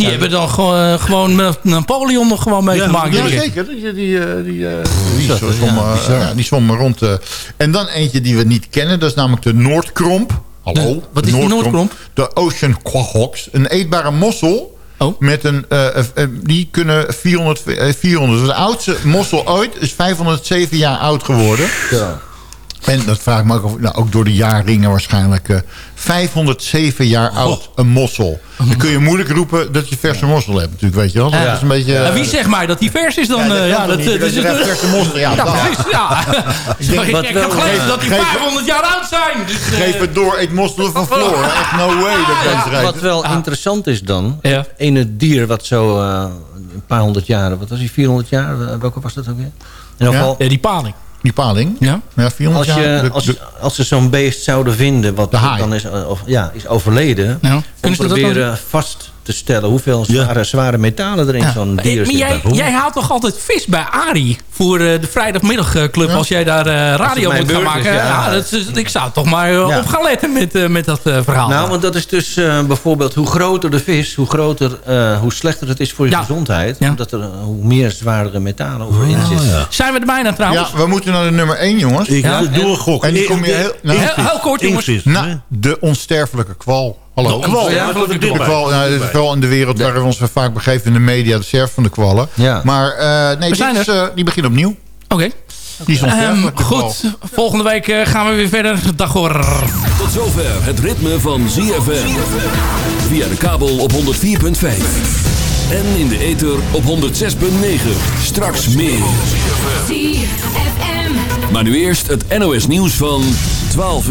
Die hebben dan gewoon, eh, gewoon met Napoleon nog gewoon meegemaakt. Ja, ik. zeker. Die, die, eh, die, eh, die, dat, zwommen, ja, eh, bizar. ja, die zwommen rond. eh. En dan eentje die we niet kennen. Dat is namelijk de Noordkromp. Hallo. De- wat is die Noordkromp? De Ocean Quahox. Een eetbare mossel. Oh. Met een, eh, eh, die kunnen 400, eh, 400. De oudste mossel ooit is 507 jaar oud geworden. En dat vraag ik me ook nou, ook door de jaarringen waarschijnlijk. eh 507 jaar oud, een mossel. Dan kun je moeilijk roepen dat je verse mossel hebt natuurlijk, weet je wel. Dat Ja. is een beetje... En eh, wie zegt mij dat die vers is dan? Ja, dat eh, ja, dat, eh, Dat dus echt verse mossel... Ja, Ja, dat. precies. Ja. ik, wat ik wel- heb gelezen dat die geef- 500 jaar oud zijn. Dus, eh, Geef het door, eet mosselen van Floor. Echt no way dat Ja, wat wel interessant is dan... Ja. Het ene dier wat zo eh, een paar honderd jaar... Wat was hij, 400 jaar? Eh, Welke was dat ook weer? In ieder Ja? geval, ja, die paling. Die paling. Ja. Ja, 400 als, jaar. je, De- als, de- als ze zo'n beest zouden vinden... wat dan is, eh, of, ja, is overleden... Ja. Kunnen ze dat dan- proberen vast te stellen... hoeveel zware, zware metalen er in Ja. zo'n Eh, dier zitten. jij, jij haalt toch altijd vis bij Ari voor eh, de vrijdagmiddagclub Ja. als jij daar eh, radio moet gaan is, maken? ja. Ja, dat is, ik zou toch maar Ja. op gaan letten met, met dat verhaal. Nou, want dat is dus bijvoorbeeld hoe groter de vis, hoe, groter, eh, hoe slechter het is voor je Ja. gezondheid. Ja. Omdat er hoe meer zwaardere metalen over in zitten. ja. Zijn we er bijna trouwens? ja, we moeten naar de nummer 1, jongens. Ik Ja. gok. En die kom je heel- nou, heel, heel kort jongens. Hè? Nou, de onsterfelijke kwal. Hallo. De De kwal. kwal, ja, dit is wel in de wereld waar we ons vaak begeven in de media, de serf van de kwallen. Ja. Maar eh, nee, dit is, eh, die begint opnieuw. Oké. Die is Ehm, de goed, volgende week eh, gaan we weer verder. Dag hoor. Tot zover het ritme van ZFM. Via de kabel op 104.5. En in de ether op 106.9. Straks meer. Maar nu eerst het NOS nieuws van 12 uur.